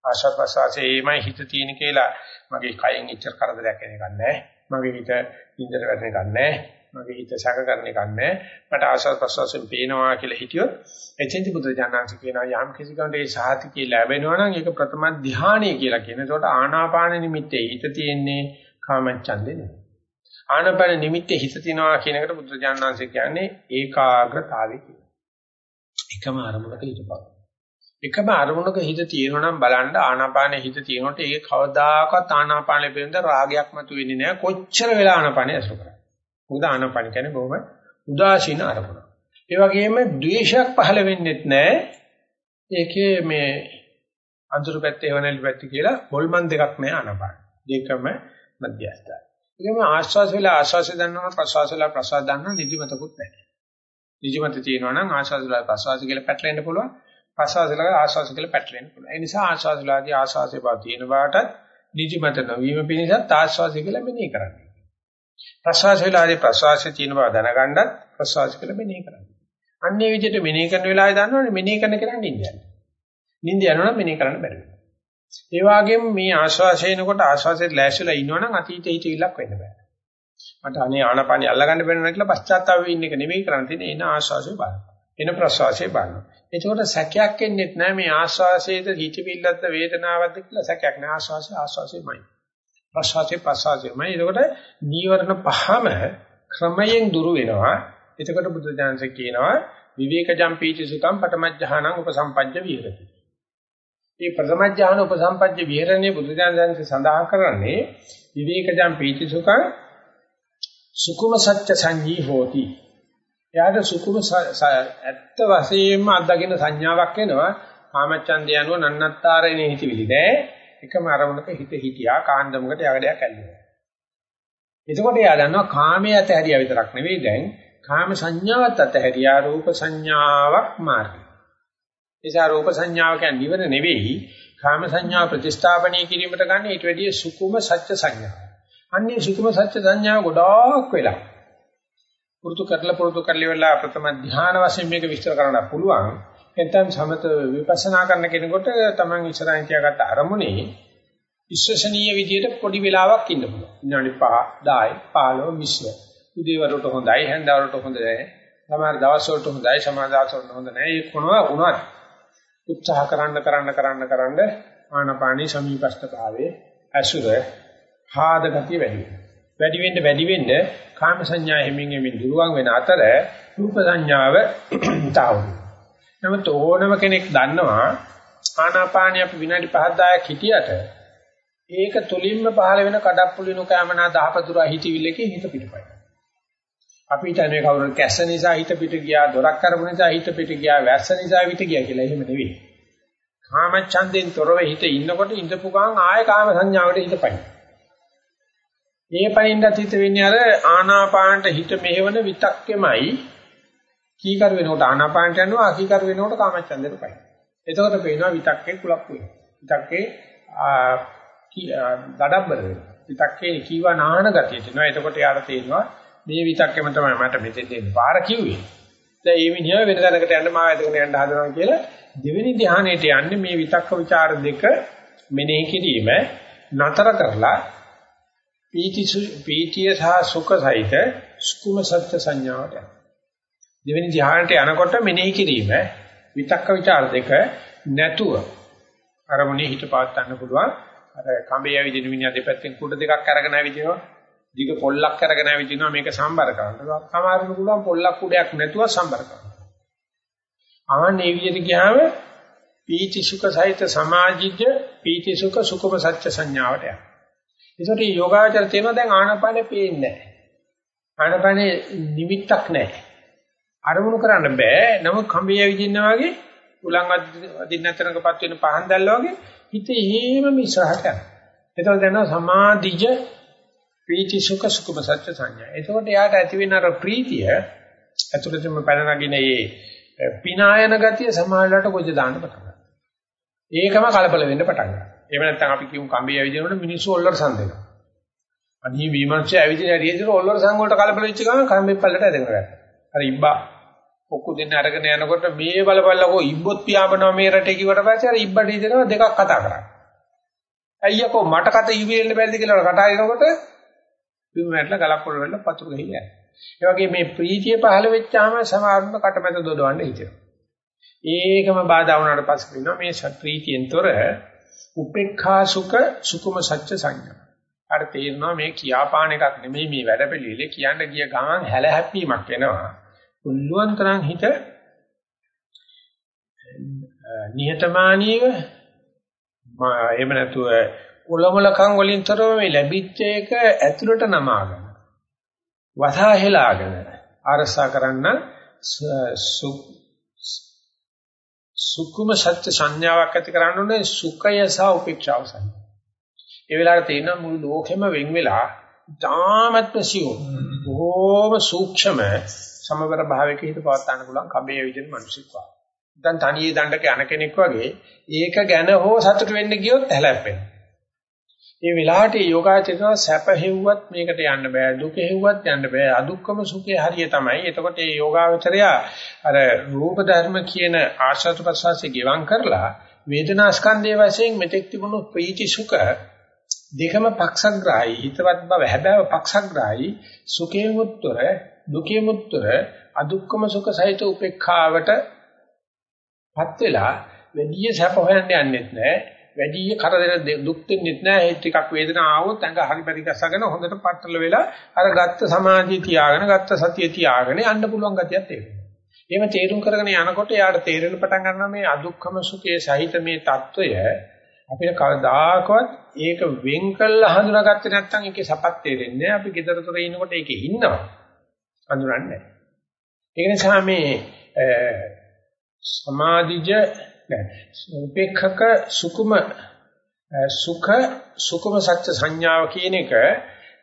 ආශ්වාස ප්‍රශ්වාසයේමයි හිත තියෙන කියලා මගේ කයෙන් ඉච්චර කරදරයක් එන එකක් නැහැ. මගේ හිත ඉන්දර වැටෙන එකක් නැහැ. මගේ හිත සැක කරන එකක් නැහැ. මට ආශාස ප්‍රසවාසයෙන් පේනවා කියලා හිතියොත් එචෙන්ති බුදු ජානන්ති කියනවා යම් කිසි කෙනෙකුට ඒ සාහිතිකේ ලැබෙනවා නම් ඒක ප්‍රථම ධානය කියලා කියන. ඒකට ආනාපාන නිමිත්තේ හිත තියෙන්නේ කාමච්ඡන්දේ නෙවෙයි. ආනාපාන නිමිත්තේ හිත තියනවා කියන එකට බුදු ජානන්ති කියන්නේ ඒකාග්‍රතාවය කියලා. එකම අරමුණක හිතපන්. එකම අරමුණක හිත තියෙනවා නම් බලන්න ආනාපානයේ හිත තියෙනකොට ඒක කවදාකවත් ආනාපානයේ පිළිබඳ රාගයක් මතුවෙන්නේ නැහැ. කොච්චර වෙලා ආනාපානය අසු කරා. මොකද ආනපන කියන්නේ බොහොම උදාසීන අරමුණ. ඒ වගේම ද්වේෂයක් පහළ වෙන්නෙත් නැහැ. ඒකේ මේ අඳුරු පැත්තේ හවනලි පැත්ත කියලා බොල්මන් දෙකක් නැහැ ආනපන. දෙකම මධ්‍යස්ථයි. ඒකම ආශ්වාස වෙලා ආශ්වාසය දන්නවා ප්‍රශ්වාස වෙලා ප්‍රශ්වාස දන්නවා නිදිමතකුත් නැහැ. නිදිමත තියෙනවා නම් ආශ්වාස වෙලා ප්‍රශ්වාස කියලා පැටලෙන්න පුළුවන්. ප්‍රශ්වාස වෙලා ආශ්වාස කියලා පැටලෙන්න පුළුවන්. ඒ නිසා ආශ්වාස වෙලාදී ආශ්වාසයේ බව තියෙන බාටත් නිදිමත නොවීම පිණිසත් ආශ්වාසය කියලා මෙනෙහි කරන්නේ. ප්‍රසවාස වෙලාවේ ප්‍රසවාසයේ තියෙන බව දැනගන්නත් ප්‍රසවාස කියලා මෙනෙහි කරන්න. අන්නේ විදිහට මෙනෙහි කරන වෙලාවේ දන්නවනේ මෙනෙහි කරන කෙනා නිින්ද යනවා. නිින්ද යනවනම් මෙනෙහි කරන්න බැරි වෙනවා. ඒ වගේම මේ ආශ්වාසයෙන්කොට ආශ්වාසයේ ලෑස්තිලා ඉන්නවනම් අතීතේ හිතවිල්ලක් වෙන්න බෑ. මට අනේ ආනපානිය අල්ලගන්න බැරි කියලා පශ්චාත්තාප වෙන්න එක නෙමෙයි කරන්න තියෙන්නේ එන ආශ්වාසය බලන්න. එන ප්‍රශ්වාසය බලන්න. එතකොට සැකයක් එන්නේ නැහැ මේ ආශ්වාසයේද හිතවිල්ලක්ද වේදනාවක්ද කියලා සැකයක් නෑ ආශ්වාසය ආශ්වාසයමයි. ප්‍රසවාසයේ ප්‍රසවාසයමයි. එතකොට නීවරණ පහම ක්‍රමයෙන් දුරු වෙනවා. එතකොට බුදු දහමසේ කියනවා විවේකජම් පීති සුඛම් පටමජ්ජහානං උපසම්පජ්ජ විහෙරති. මේ ප්‍රථමජ්ජහාන උපසම්පජ්ජ විහෙරණේ බුදු දහමසේ සඳහන් කරන්නේ විවේකජම් පීති සුඛං සුකුම සත්‍ය සංජී හෝති. එයාට සුකුම ඇත්ත වශයෙන්ම අත්දකින්න සංඥාවක් එනවා. කාමච්ඡන්දය අනුව නන්නත්තරේනේ හිතවිලි නෑ. එකම අරමුණක හිත හිටියා කාණ්ඩමකට යකඩයක් ඇල්ලුවා. එතකොට එයා දන්නවා කාමයේ ඇතහැරියා විතරක් නෙවෙයි දැන් කාම සංඥාවත් ඇතහැරියා රූප සංඥාවක් මාර්ගය. එසා රූප සංඥාව කියන්නේ නිවන නෙවෙයි කාම සංඥාව ප්‍රතිස්ථාපනය කිරීමට ගන්න ඊට වැඩිය සුකුම සත්‍ය සංඥාව. අන්නේ සුකුම සත්‍ය සංඥාව ගොඩාක් වෙලා පුරුදු කරලා පුරුදු කරලා වෙලා ප්‍රථම ධ්‍යාන වශයෙන් මේක විස්තර කරන්න පුළුවන්. එතෙන් සමත විපස්සනා කරන කෙනෙකුට තමන් ඉස්සරහින් තියාගත්ත අරමුණේ විශ්වසනීය විදියට පොඩි වෙලාවක් ඉන්න පුළුවන්. විනාඩි 5, 10, 15 මිශ්‍ර. උදේවරුට හොඳයි, හැන්දවරුට හොඳයි. සමහර දවස් වලට හොඳයි, සමහර දවස් වලට හොඳ නැහැ. ඒ කොනවා වුණත් උත්සාහ කරන්න කරන්න කරන්න කරන්න ආනපානී සමීපස්ත භාවයේ අසුර හාද ගතිය වැඩි වෙනවා. වැඩි වෙන්න වැඩි වෙන්න කාම සංඥා හැමින් හැමින් දුරවන් වෙන අතර රූප සංඥාව (clears throat) තාවුන. නමුත් ඕනම කෙනෙක් දන්නවා ආනාපානිය අපි විනාඩි 5 10ක් හිටියට ඒක තුලින්ම පහළ වෙන කඩප්පුලිනු කැමනා දහපතුරා හිතවිල්ලකේ හිත පිටපයි. අපි හිතන්නේ කවුරු කැස්ස නිසා හිත පිට ගියා, දොරක් කරපු නිසා හිත පිට ගියා, වැස්ස නිසා හිත ගියා කියලා. එහෙම නෙවෙයි. කාම ඡන්දෙන් තොරව හිත ඉන්නකොට ඉඳපු ගමන් ආය කාම සංඥාවට හිත පයින්. මේ පයින්වත් හිත වෙන්නේ අර ආනාපානට හිත මෙහෙවන විතක්කෙමයි කීකර වෙනකොට ආනාපානට යනවා අකීකර වෙනකොට කාමච්ඡන්දෙට පයි. එතකොට පේනවා විතක්කේ කුලප්පු වෙනවා. විතක්කේ දඩබ්බර වෙනවා. විතක්කේ කීවා නාන ගතිය තියෙනවා. එතකොට යාට තේරෙනවා මේ විතක්කෙම තමයි මට මෙතෙන් දෙන්න පාර කිව්වේ. දැන් මේ මිනිහා වෙන තැනකට යන්න මාව එතකට යන්න හදනවා කියලා දෙවෙනි ධ්‍යානයට යන්නේ මේ විතක්ක ਵਿਚාර දෙක මෙනෙහි කිරීම නතර කරලා පීති පීතිය සහ සුඛ සහිත ස්කුම සත්‍ය සංඥාවට දෙවෙනි ධ්‍යානයට යනකොට මෙනෙහි කිරීම විතක්ක ਵਿਚාර දෙක නැතුව අරමුණේ හිත පාත් ගන්න පුළුවන්. අර කඹේ ඇවිදින මිනිහා දෙපැත්තෙන් කුඩ දෙකක් අරගෙන ඇවිදිනවා. දිග පොල්ලක් අරගෙන ඇවිදිනවා මේක සම්බර කරන්න. සමහරවිට පුළුවන් පොල්ලක් කුඩයක් නැතුව සම්බර කරන්න. ආන්නේ විදිහට ගියාම පීති සුඛ සහිත සමාජිජ පීති සුඛ සුඛම සත්‍ය සංඥාවට යනවා. ඒසොට යෝගාචර තියෙනවා දැන් ආනපානෙ පේන්නේ නැහැ. ආනපානේ නිමිත්තක් නැහැ. අරමුණු කරන්න බෑ. නමුත් කම්බිය විදින්න වගේ උලන් අදින්න අතරකපත් වෙන පහන් දැල්ලා වගේ හිතේ හේම මිශ්‍රහට යනවා. ඒතකොට දැන් සමාධිජ ප්‍රීති සුඛ සුඛම සත්‍ය සංඥා. එතකොට යාට ඇති වෙන අර ප්‍රීතිය ඇතුළතම පැන නගින මේ පිනායන ගතිය සමාජලට කොච්චර දාන්න පටන් ගන්නවා. ඒකම කලබල වෙන්න පටන් ගන්නවා. එහෙම නැත්නම් අපි කියමු කම්බිය ඇවිදිනකොට මිනිස්සු ඔල්ලර සම්දෙනවා. අනිහි විමර්ශය ඇවිදින ඇරියේදී ඔල්ලර සංග වලට කලබල වෙච්ච ගමන් කම්බිය පල්ලට ඇදගෙන ගන්නවා. අර ඉබ්බා ඔක්කො දෙන්න අරගෙන යනකොට මේ බලපල්ලකෝ ඉබ්බොත් පියාඹනවා මේ රටේ කිව්වට පස්සේ අර ඉබ්බට හිතෙනවා දෙකක් කතා කරන්නේ. අයියකෝ මට කත ඉවිල්ල බැරිද කියලා කතා කරනකොට බිම වැටලා ගලක් වල වෙලා පතුරු ගහිලා යනවා. ඒ වගේ මේ ප්‍රීතිය පහළ වෙච්චාම සමාරුණ කටමැද දොඩවන්න හිතෙනවා. ඒකම බාධා වුණාට පස්සේ වෙනවා මේ ප්‍රීතියෙන්තර උපේක්ඛා සුඛ සුකුම සත්‍ය සංඥා. අර තේරෙනවා මේ කියාපාන එකක් නෙමෙයි මේ වැඩපිළිවෙල කියන්න ගිය ගමන් හැල හැප්පීමක් වෙනවා. පුළුවන් තරම් හිත නිහතමානීව එහෙම නැතුව උලමුලකම් වලින් තොරව මේ ලැබිච්ච එක ඇතුළට නමාගෙන වසා හෙලාගෙන අරසා කරන්න සුකුම සත්‍ය සංඥාවක් ඇති කරන්න ඕනේ සුඛය සහ උපේක්ෂාව සංඥා. ඒ වෙලාවට තියෙන මුළු ලෝකෙම වෙන් වෙලා ධාමත්ම සියෝ බොහෝම සූක්ෂම සමවර භාවයක හිත පවත් ගන්න පුළුවන් කබේ විදිහට මිනිසෙක් වා. දැන් තනියේ දණ්ඩක යන කෙනෙක් වගේ ඒක ගැන හෝ සතුට වෙන්න ගියොත් හැලැප්පෙනවා. මේ වෙලාවට යෝගාචරණ සැප හෙව්වත් මේකට යන්න බෑ දුක හෙව්වත් යන්න බෑ අදුක්කම සුඛේ හරිය තමයි. එතකොට මේ යෝගාචරය අර රූප ධර්ම කියන ආශ්‍රත ප්‍රසවාසයේ ගෙවම් කරලා වේදනා ස්කන්ධයේ වශයෙන් මෙතෙක් තිබුණු ප්‍රීති සුඛ දෙකම පක්ෂග්‍රාහී හිතවත් බව හැබෑව පක්ෂග්‍රාහී සුඛේ මුත්තර දුකේ මුත්තර අදුක්කම සුඛ සහිත උපේක්ඛාවට පත් වෙලා වැඩි සැප හොයන්න යන්නෙත් නැහැ වැඩි කරදර දුක් දෙන්නෙත් නෑ ඒ ටිකක් වේදනාව ආවොත් ඇඟ හරි පරිගස්සගෙන හොඳට පట్టල වෙලා අර ගත්ත සමාධිය තියාගෙන ගත්ත සතිය තියාගෙන යන්න පුළුවන් ගතියක් තියෙනවා. එහෙම තේරුම් කරගෙන යනකොට යාට තේරෙන පටන් ගන්නවා මේ අදුක්ඛම සුඛයේ සහිත මේ తত্ত্বය අපිට කවදාකවත් ඒක වෙන් කළා හඳුනාගත්තේ නැත්නම් ඒකේ සපත් තේරෙන්නේ නෑ. අපි gedara තොරේ ඉන්නකොට ඒකේ ඉන්නවා. හඳුනන්නේ නෑ. ඒ නිසා මේ සමාධිජ උපේක්ඛක සුකුම සුඛ සුකුම සත්‍ය සංඥාව කියන එක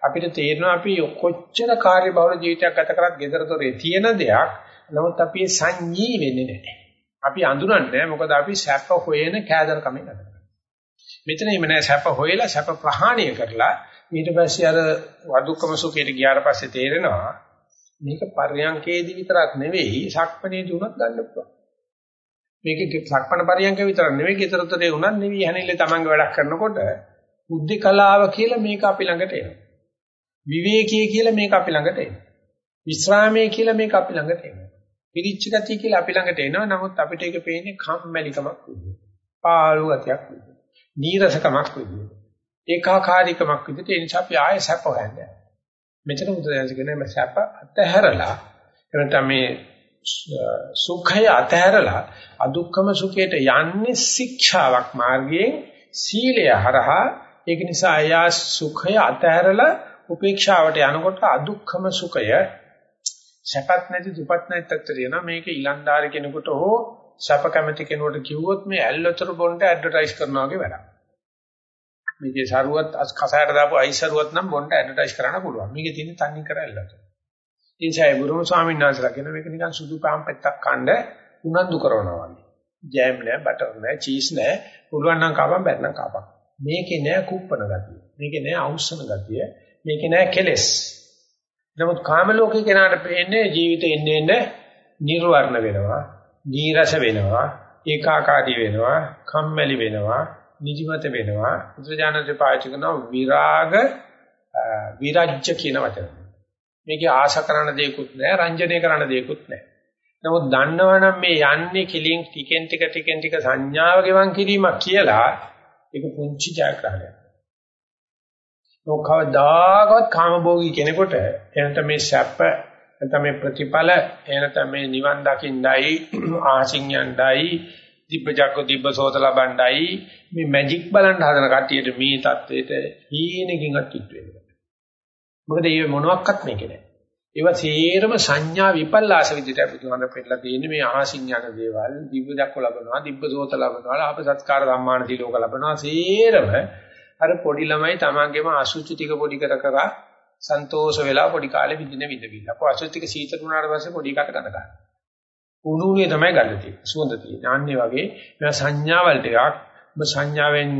අපිට තේරෙනවා අපි කොච්චර කාර්යබහුල ජීවිතයක් ගත කරත් ගෙදර තොරේ තියෙන දෙයක්. නමුත් අපි සංජී වෙන්නේ නැහැ. අපි අඳුරන්නේ මොකද අපි සැප හොයන කෑදරකමෙන් ගත මෙතන එහෙම නෑ සැප හොයලා සැප ප්‍රහාණය කරලා ඊට පස්සේ අර වදුක්කම සුඛයට ගියාට පස්සේ තේරෙනවා මේක පර්යංකේදී විතරක් නෙවෙයි සක්මණේදී උනත් ගන්න පුළුවන්. මේක සක්මණ පර්යංක විතරක් නෙවෙයි ඊතරතරේ උනත් නෙවෙයි හැනෙල්ලේ තමන්ගේ වැඩක් කරනකොට බුද්ධි කලාව කියලා මේක අපි ළඟට එනවා. විවේකී කියලා මේක අපි ළඟට එනවා. විස්රාමයේ කියලා මේක අපි ළඟට එනවා. පිරිච්ච ගතිය කියලා අපි ළඟට එනවා. නමුත් අපිට ඒක පේන්නේ කම්මැලිකමක් විදියට. පාළු ගතියක් විදියට. නීරසකමක් විදියට. ඒකාකාරීකමක් විදියට ඒ නිසා අපි ආයෙ සැප හොයන්නේ. මෙතන උදෑසන කියන්නේ මේ සැප අතහැරලා එනතම මේ සුඛය අතහැරලා අදුක්කම සුඛයට යන්නේ ශික්ෂාවක් මාර්ගයෙන් සීලය හරහා ඒක නිසා ආයා සුඛය අතහැරලා උපේක්ෂාවට යනකොට අදුක්කම සුඛය සැපත් නැති දුපත් නැති තත්ත්වය යනවා මේක ඊලන්දාරි කෙනෙකුට හෝ සැප කැමති කෙනෙකුට කිව්වොත් මේ ඇල්ලතර බොන්න ඇඩ්වර්ටයිස් කරනවා වගේ වැඩක්. මේකේ සරුවත් කසයට දාපු අයිස් සරුවත් නම් බොන්න ඇඩ්වර්ටයිස් කරන්න පුළුවන්. මේකේ තියෙන තන්නේ කර ඇල්ලතර. ඉන්සයි බුරුම ස්වාමීන් වහන්සේලා කියන මේක නිකන් සුදු පාන් පෙත්තක් කන්න උනන්දු කරනවා වගේ. ජෑම් නෑ, බටර් නෑ, චීස් නෑ. පුළුවන් නම් කපන් බැත්නම් කපන්. මේකේ නෑ කුප්පන ගතිය. මේකේ නෑ අවුස්සන ගතිය. මේකේ නෑ කෙලස්. නමුත් කාම ලෝකේ කෙනාට පේන්නේ ජීවිතේ එන්නේ එන්නේ නිර්වර්ණ වෙනවා. නීරස වෙනවා, ඒකාකාරී වෙනවා, කම්මැලි වෙනවා, නිදිමත වෙනවා. බුදුජානකේ පාවිච්චි කරන විරාග විරජ්‍ය කියන වචන. මේකේ ආශා කරන දෙයක්වත් නැහැ, රංජනය කරන දෙයක්වත් නැහැ. නමුත් දන්නවනම් මේ යන්නේ කිලින් ටිකෙන් ටික ටිකෙන් ටික සංඥාව ගෙවන් කිරීමක් කියලා ඒක පුංචි ජයග්‍රහණයක්. නොකවදාකවත් කාමභෝගී කෙනෙකුට එනත මේ සැප නැත්නම් මේ ප්‍රතිඵල එනතම මේ නිවන් දකින්නයි (clears throat) ආසින්යන්ඩයි දිබ්බජක්ක දිබ්බසෝත ලබණ්ඩයි මේ මැජික් බලන්න හදන කට්ටියට මේ தത്വෙට හීනකින්වත් කිට් වෙනවා. මොකද මේ මොනවත් මේකේ නැහැ. ඒවා සේරම සංඥා විපල්ලාස විදිහට බුදුහාමර පෙන්නලා තියෙන්නේ මේ ආසින් යන දේවල් දිබ්බජක්ක ලබනවා දිබ්බසෝත ලබනවා ආප සත්කාර සම්මාන දිලෝක ලබනවා සේරම අර පොඩි ළමයි තමන්ගේම අසුචි ටික පොඩි කර කර සන්තෝෂ වෙලා පොඩි කාලේ විඳින විඳවිල්ල. කො අසුචි ටික සීතල වුණාට පස්සේ පොඩි කට ගන්න ගන්න. උණුනේ තමයි ගන්න තියෙන්නේ. සුවඳ තියෙන්නේ. අන්නේ වගේ මේවා සංඥාවල් ටිකක් ඔබ සංඥාවෙන්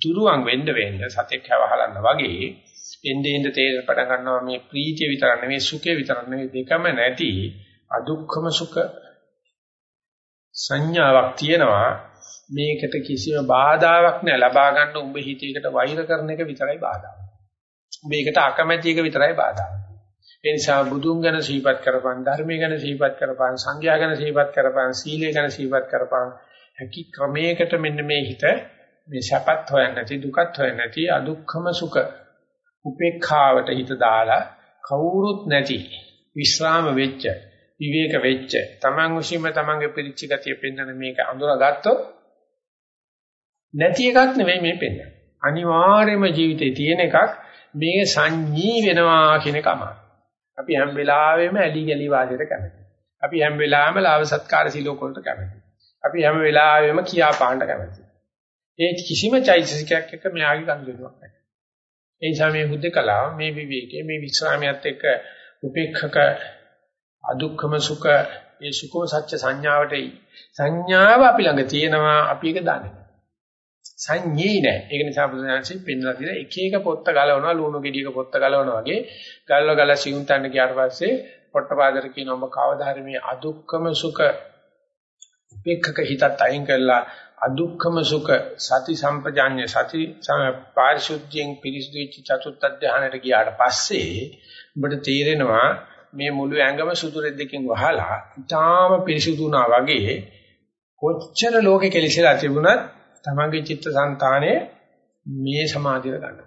දුරුවන් වෙන්න වෙන්න සතෙක් හැවහලන්න වගේ එන්නේ එන්නේ තේරෙන්න පටන් ගන්නවා මේ ප්‍රීතිය විතර නෙවෙයි සුඛය විතර නෙවෙයි දෙකම නැති අදුක්ඛම සුඛ සංඥාවක් තියෙනවා මේකට කිසිම බාධාවක් නැහැ ලබා ගන්න උඹ හිතේකට වෛර කරන එක විතරයි බාධාව. මේකට අකමැති එක විතරයි බාධාව. ඒ නිසා බුදුන් ගැන සිහිපත් කරපන් ධර්මයේ ගැන සිහිපත් කරපන් සංඝයා ගැන සිහිපත් කරපන් සීලය ගැන සිහිපත් කරපන් හැකි ක්‍රමයකට මෙන්න මේ හිත මේ සැපත් හොයන්නේ නැති දුකත් හොයන්නේ නැති අදුක්ඛම සුඛ උපේක්ඛාවට හිත දාලා කවුරුත් නැති විශ්‍රාම වෙච්ච විවේක වෙච්ච තමන් විශ්ීම තමන්ගේ පිරිච්ච ගතිය පෙන්වන මේක අඳුරගත්තොත් නැති එකක් නෙවෙයි මේ පෙන්වන්නේ. අනිවාර්යයෙන්ම ජීවිතේ තියෙන එකක් මේ සංඤී වෙනවා කියන කම. අපි හැම වෙලාවෙම ඇලි ගලි වාදයට කැමතියි. අපි හැම වෙලාවෙම ලාභ සත්කාර සිලෝක වලට කැමතියි. අපි හැම වෙලාවෙම කියා පාණ්ඩ කැමතියි. ඒ කිසිම චෛතසිකයක් එක්ක මෙයාගේ ගනුදෙනුවක් නැහැ. ඒ නිසා මේ බුද්ධකලාව මේ විවේකයේ මේ විස්රාමියත් එක්ක උපේක්ෂක අදුක්ඛම සුඛ ඒ සුඛෝ සත්‍ය සංඥාවට සංඥාව අපි ළඟ තියෙනවා අපි ඒක දන්නේ සංඤේ නැහැ. ඒක නිසා බුදුසසුනේ පෙන්වලා තියෙන එක එක පොත්ත ගලවනවා ලුණු ගෙඩියක පොත්ත ගලවනවා වගේ. ගල්ව ගල සිවුම් තන්න ගියාට පස්සේ පොට්ටපාදර කියන ඔබ කවදා මේ අදුක්කම සුඛ උපේක්ඛක හිතත් අයින් කරලා අදුක්කම සුඛ සති සම්පජාඤ්ඤ සති පාරිශුද්ධියෙන් පිරිසුදු වෙච්ච චතුත්ථ ධානයට ගියාට පස්සේ ඔබට තේරෙනවා මේ මුළු ඇඟම සුදු රෙද්දකින් වහලා ඊටාම පිරිසුදු වුණා වගේ කොච්චර ලෝකෙ කෙලිසලා තිබුණත් තමන්ගේ චිත්තසංතානයේ මේ සමාධිය ගන්න.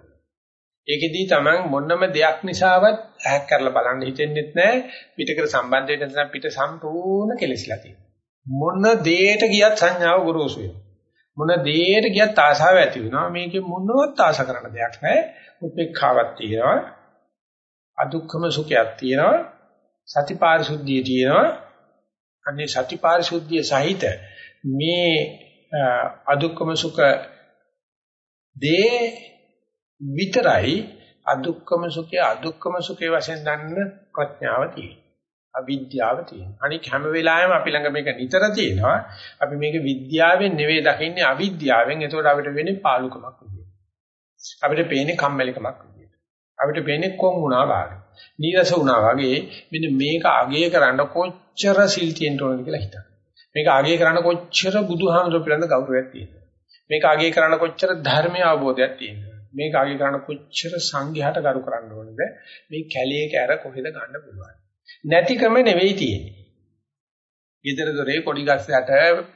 ඒකෙදී තමන් මොනම දෙයක් නිසාවත් ඇහැක් කරලා බලන්න හිතෙන්නෙත් නැහැ පිටකර සම්බන්ධ වෙන්න නැත්නම් පිට සම්පූර්ණ කෙලෙසිලා තියෙනවා. මොන දෙයට ගියත් සංඥාව ගොරෝසු වෙනවා. මොන දෙයට ගියත් ආශාව ඇති වෙනවා. මේකේ මොනවත් ආශ කරන දෙයක් නැහැ. උපේක්ඛාවක් තියෙනවා. අදුක්ඛම සුඛයක් තියෙනවා. සතිපාරිශුද්ධිය තියෙනවා. අනේ සතිපාරිශුද්ධිය සහිත මේ අදුක්කම සුඛ දේ විතරයි අදුක්කම සුඛය අදුක්කම සුඛය වශයෙන් දන්න ප්‍රඥාව තියෙන්නේ. අවිද්‍යාව තියෙනවා. අනික හැම වෙලාවෙම අපි ළඟ මේක නිතර තියෙනවා. අපි මේක විද්‍යාවෙන් නෙවෙයි දකින්නේ අවිද්‍යාවෙන්. ඒකෝට අපිට වෙන්නේ පාලුකමක් විදියට. අපිට පේන්නේ කම්මැලිකමක් විදියට. අපිට පේන්නේ කොන් වුණා වගේ. නීරස වුණා වගේ මෙන්න මේක අගය කරන්න කොච්චර සිල් තියෙන්න ඕනද කියලා හිතන්න. මේක අගය කරන්න කොච්චර බුදුහාමුදුරුවෝ පිළිබඳ ගෞරවයක් තියෙනවද? මේක අගය කරන්න කොච්චර ධර්මීය අවබෝධයක් තියෙනවද? මේක අගය කරන්න කොච්චර සංඝයාට ගරු කරන්න ඕනද? මේ කැලේක ඇර කොහෙද ගන්න පුළුවන්? නැතිකම නෙවෙයි තියෙන්නේ. ගෙදර දොරේ කොඩි ගස් යට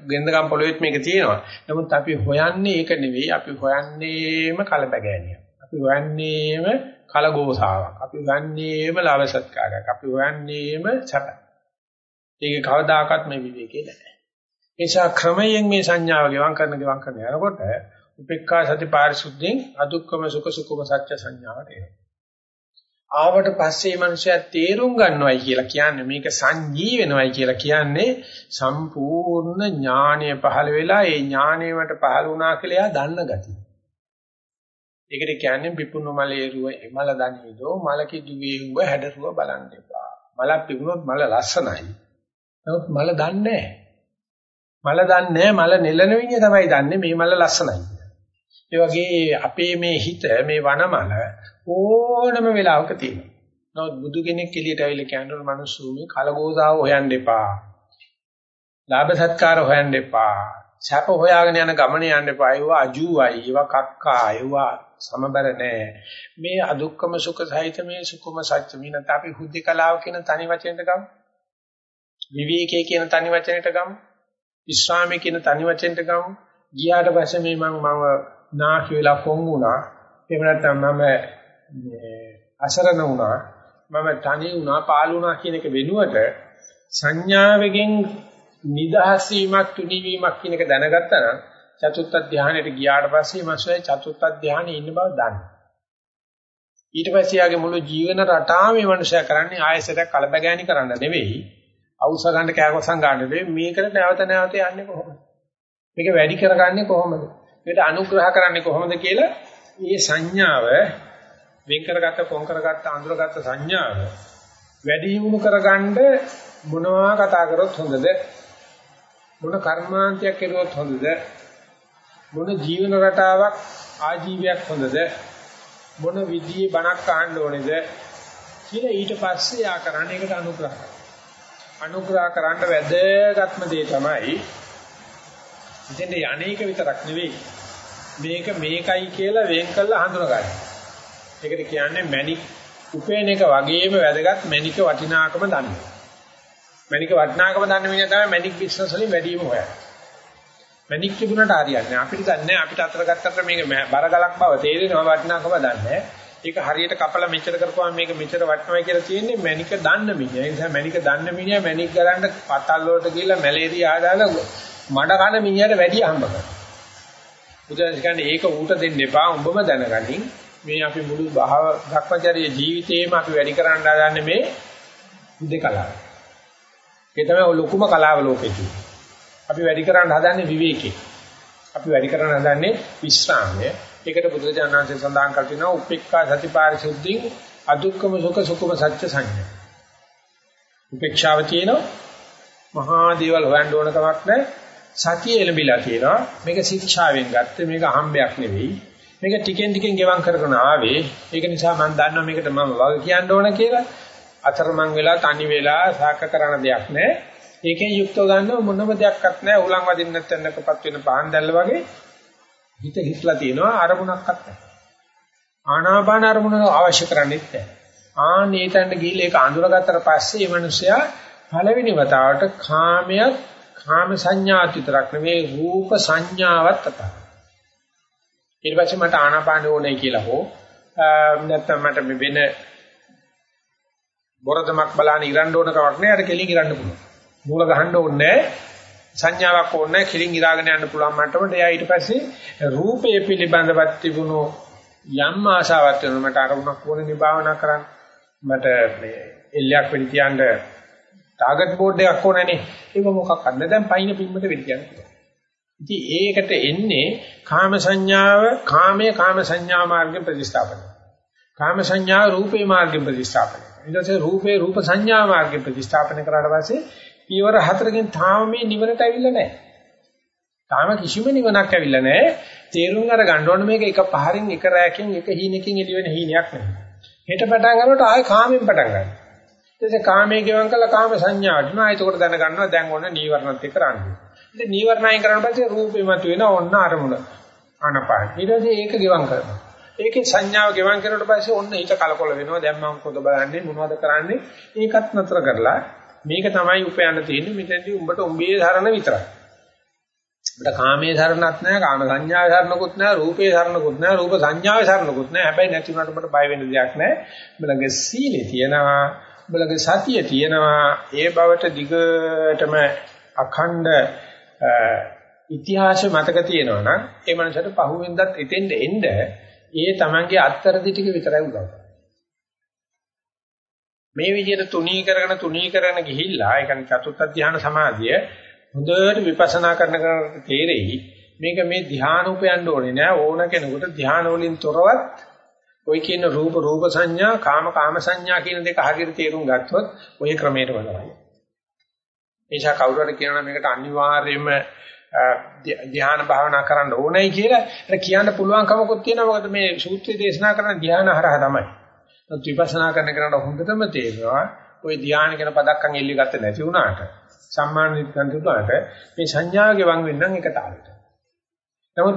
ගෙන්දගම් පොළොවේත් මේක තියෙනවා. නමුත් අපි හොයන්නේ ඒක නෙවෙයි. අපි හොයන්නේම කලබගෑනියක්. අපි හොයන්නේම කලගෝසාවක්. අපි හොයන්නේම ලාභ සත්කාරයක්. අපි හොයන්නේම සැප. ඒක කවදාකවත් මේ විවේකේ නැහැ. ඒ නිසා ක්‍රමයෙන් මේ සංඥාව ගෙවම් කරන ගෙවම් කරන යනකොට උපේක්ඛා සති පාරිශුද්ධියෙන් අදුක්කම සුඛ සුඛම සත්‍ය සංඥාවට එනවා. ආවට පස්සේ මනුෂයා තේරුම් ගන්නවයි කියලා කියන්නේ මේක සංජී වෙනවයි කියලා කියන්නේ සම්පූර්ණ ඥානය පහළ වෙලා ඒ ඥානයට පහළ වුණා කියලා එයා දන්න ගතිය. ඒකට කියන්නේ විපුණු මලේ රුව එමල දනේදෝ මලකි දිවේ උඹ හැඩරුව බලන්න එපා. මලක් පිපුණොත් මල ලස්සනයි. නමුත් මල දන්නේ මල දන්නේ මල නෙලන විදිය තමයි දන්නේ මේ මල ලස්සනයි. ඒ වගේ අපේ මේ හිත මේ වනමල ඕනම වෙලාවක තියෙනවා. නමුත් බුදු කෙනෙක් එළියට ඇවිල්ලා කියනවා මිනිස්සු මේ කලගෝසාව හොයන්න එපා. ලාභ සත්කාර හොයන්න එපා. සැප හොයාගෙන යන ගමනේ යන්න එපා. ඒවා අජූවයි, ඒවා කක්කා, ඒවා සමබර නෑ. මේ අදුක්කම සුඛ සහිත මේ සුකුම සත්‍ය මිනත අපි හුද්ධිකලාව කියන තනි වචනෙට ගමු. විවේකයේ කියන තනි වචනෙට ගමු. විශ්‍රාමයේ කියන තනි වචනෙට ගමු. ගියාට පස්සේ මේ මම මම නාකි වෙලා කොන් වුණා. එහෙම නැත්නම් මම අසරණ වුණා. මම තනි වුණා, පාළු වුණා කියන එක වෙනුවට සංඥාවෙන් නිදහස් වීමක් තුනිවීමක් කියන එක දැනගත්තා නම් චතුත්ථ ධානයට ගියාට පස්සේ මාසයේ චතුත්ථ ධානයේ ඉන්න බව දන්න. ඊට පස්සේ යාගේ මුළු ජීවන රටාව මේ මනුස්සයා කරන්නේ ආයසරයක් කලබගෑනි කරන්න නෙවෙයි. අවුස ගන්න කෑකොසම් ගන්න නෙවෙයි මේකට නැවත නැවත යන්නේ කොහොමද? මේක වැඩි කරගන්නේ කොහොමද? මේකට අනුග්‍රහ කරන්නේ කොහොමද කියලා මේ සංඥාව වෙන් කරගත්ත කොන් කරගත්ත අඳුරගත්ත සංඥාව වැඩි යොමු කරගන්න මොනවා කතා කරොත් හොඳද? මොන කර්මාන්තයක් කෙරුවොත් හොඳද? මොන ජීවන රටාවක් ආජීවයක් හොඳද? මොන විදිහේ බණක් අහන්න ඕනේද? කියලා ඊට පස්සේ යා කරන්නේ ඒකට අනුග්‍රහ කරනවා. අනුග්‍රහ කරන්න වැදගත්ම දේ තමයි ඉතින් යන්නේක විතරක් නෙවෙයි මේක මේකයි කියලා වෙන් කරලා හඳුනගන්න. ඒකට කියන්නේ මැනික් උපේන එක වගේම වැදගත් මැනික වටිනාකම දන්නේ. මැනික වටිනාකම දන්න මිනිහා තමයි මැනික් බිස්නස් වලින් වැඩිම හොයන්නේ. මැනික් තිබුණාට හරියන්නේ අපිට දන්නේ අපිට අතර ගත්තට මේක බරගලක් බව තේරෙනවා වටිනාකම දන්නේ. ඒක හරියට කපලා මෙච්චර කරපුවාම මේක මෙච්චර වටනවා කියලා තියෙන්නේ මැනික දන්න මිනිහා. ඒ නිසා මැනික දන්න මිනිහා මැනික් ගලන්න පතල් වලට ගිහිල්ලා මැලේරියා ආදාලා මඩ කන මිනිහට වැඩි හම්බ කරනවා. බුදුන් කියන්නේ ඒක ඌට දෙන්න එපා උඹම දැනගනින්. මේ අපි මුළු භාව භක්මචර්ය ජීවිතේම අපි වැඩි කරන්න හදන්නේ මේ බුද්ධ කලාව. ඒ තමයි ලොකුම කලාව ලෝකෙදී. අපි වැඩි කරන්න හදන්නේ විවේකේ. අපි වැඩි කරන්න හදන්නේ විශ්‍රාමය. ඒකට බුදුරජාණන්සේ සඳහන් කර තිනවා උපේක්ඛා සතිපාරිශුද්ධින් අදුක්කම සුඛ සුඛම සත්‍ය සංඥා. උපේක්ෂාව තියෙනවා මහා දේවල් හොයන්න ඕන කමක් නැහැ. සතිය එළඹිලා තියෙනවා. මේක ශික්ෂාවෙන් ගත්තේ මේක අහම්බයක් නෙවෙයි. මේක ටිකෙන් ටිකෙන් ගෙවම් කරගෙන ආවේ. ඒක නිසා මම දන්නවා මේකට මම වග කියන්න ඕන කියලා. අතරමං වෙලා තනි වෙලා සාක කරන දෙයක් නැහැ. ඒකෙන් යුක්තව ගන්නව මොනම දෙයක්වත් නැහැ. උලන් වදින්න නැත්නම්කපත් වෙන පහන් දැල්ල වගේ හිත හිස්ලා තියෙනවා අරමුණක්වත් නැහැ. ආනාපාන අරමුණ අවශ්‍ය කරන්නේ නැහැ. ආනේතන්න ගිහිල්ලා ඒක අඳුරගත්තට පස්සේ මේ මිනිසයා පළවෙනි වතාවට කාමයක් කාම සංඥාත් විතරක් නෙවෙයි රූප සංඥාවත් අතන. ඊට පස්සේ මට ආනාපාන ඕනේ කියලා හෝ නැත්නම් මට මේ වෙන බොරදමක් බලන්න ඉරන්න ඕන කමක් නෑ අර කෙලින් ඉරන්න පුළුවන්. මූල ගහන්න ඕනේ සංඥාවක් ඕනේ කෙලින් ඉරාගෙන යන්න පුළුවන් මට්ටමට එයා ඊට පස්සේ රූපයේ පිළිබඳවත් තිබුණු යම් ආශාවක් වෙනවා මට අරමුණක් ඕනේ නිභාවනා කරන්න මට මේ එල්ලයක් වෙන්න තියන්න ටාගට් බෝඩ් එකක් ඕනනේ ඒක මොකක් අන්න දැන් පයින් පිම්මට වෙන්න තියන්න ඉතින් ඒකට එන්නේ කාම සංඥාව කාමයේ කාම සංඥා මාර්ගෙ ප්‍රතිස්ථාපනය කාම සංඥා රූපේ මාර්ගෙ ප්‍රතිස්ථාපනය ඊට පස්සේ රූපේ රූප සංඥා මාර්ගෙ ප්‍රතිස්ථාපනය කරාට පස්සේ පියවර හතරකින් තාම මේ නිවනට ඇවිල්ලා නැහැ. තාම කිසිම නිවනක් ඇවිල්ලා නැහැ. තේරුම් අර ගන්න ඕනේ මේක එක පහරින් එක රැයකින් එක හීනකින් එළි වෙන හීනයක් නෙවෙයි. හෙට පටන් ගන්නකොට ආයෙ කාමෙන් පටන් ගන්නවා. ඊටසේ කාමයේ ගෙවන් කළා කාම සංඥාට නෑ. ඒකෝට දැන ගන්නවා දැන් ඔන්න නීවරණත් එක්ක රණ්ඩු. ඉතින් නීවරණයෙන් කරන පස්සේ රූපේ මත වෙන ඔන්න අරමුණ. ආනපාන. ඊට පස්සේ ඒක ගෙවන් කරනවා. ඒකේ සංඥාව ගෙවන් කරනකොට පස්සේ ඔන්න හිත කලකොල වෙනවා. දැන් මම කොහොමද බලන්නේ මොනවද කරන්නේ? ඒකත් නතර කරලා මේක තමයි උපයන්න තියෙන්නේ මෙතෙන්දී උඹට උඹේ ධර්ම විතරයි. උඹට කාමයේ ධර්මයක් නැහැ, කාම සංඥාවේ ධර්මකුත් නැහැ, රූපේ ධර්මකුත් නැහැ, රූප සංඥාවේ ධර්මකුත් නැහැ. හැබැයි නැති වුණාට උඹට බය වෙන්න දෙයක් නැහැ. උඹලගේ සීලේ තියෙනවා, උඹලගේ සතිය තියෙනවා. ඒ බවට දිගටම අඛණ්ඩ ඉතිහාස මතක තියෙනවා නම් ඒ මනසට පහුවෙන්දත් එතෙන්ද එන්න ඒ තමන්ගේ අත්තරදි ටික විතරයි උදව් කරන්නේ. මේ විදිහට තුනී කරගෙන තුනී කරගෙන ගිහිල්ලා ඒ කියන්නේ චතුත්ථ ධ්‍යාන සමාධිය හොඳට විපස්සනා කරන කරන තේරෙයි මේක මේ ධ්‍යාන උපයන්න ඕනේ නෑ ඕන කෙනෙකුට ධ්‍යාන වලින් තොරවත් ඔය කියන රූප රූප සංඥා කාම කාම සංඥා කියන දෙක හරියට තේරුම් ගත්තොත් ඔය ක්‍රමයට වලවයි. එනිසා කවුරු හරි කියනවා මේකට අනිවාර්යයෙන්ම ධ්‍යාන භාවනා කරන්න ඕනයි කියලා ඒක කියන්න පුළුවන් කමකුත් තියෙනවා මොකද මේ සූත්‍රය දේශනා කරන ධ්‍යාන හරහා තමයි. නමුත් විපස්සනා කරන කෙනාට හොඳටම තේරෙනවා ওই ධානය කියන පදක්කම් එල්ලි ගත්තේ නැති වුණාට සම්මානිත කරන තුනට මේ සංඥාව ගෙවන් වෙන්නම් එක තාලෙට. නමුත්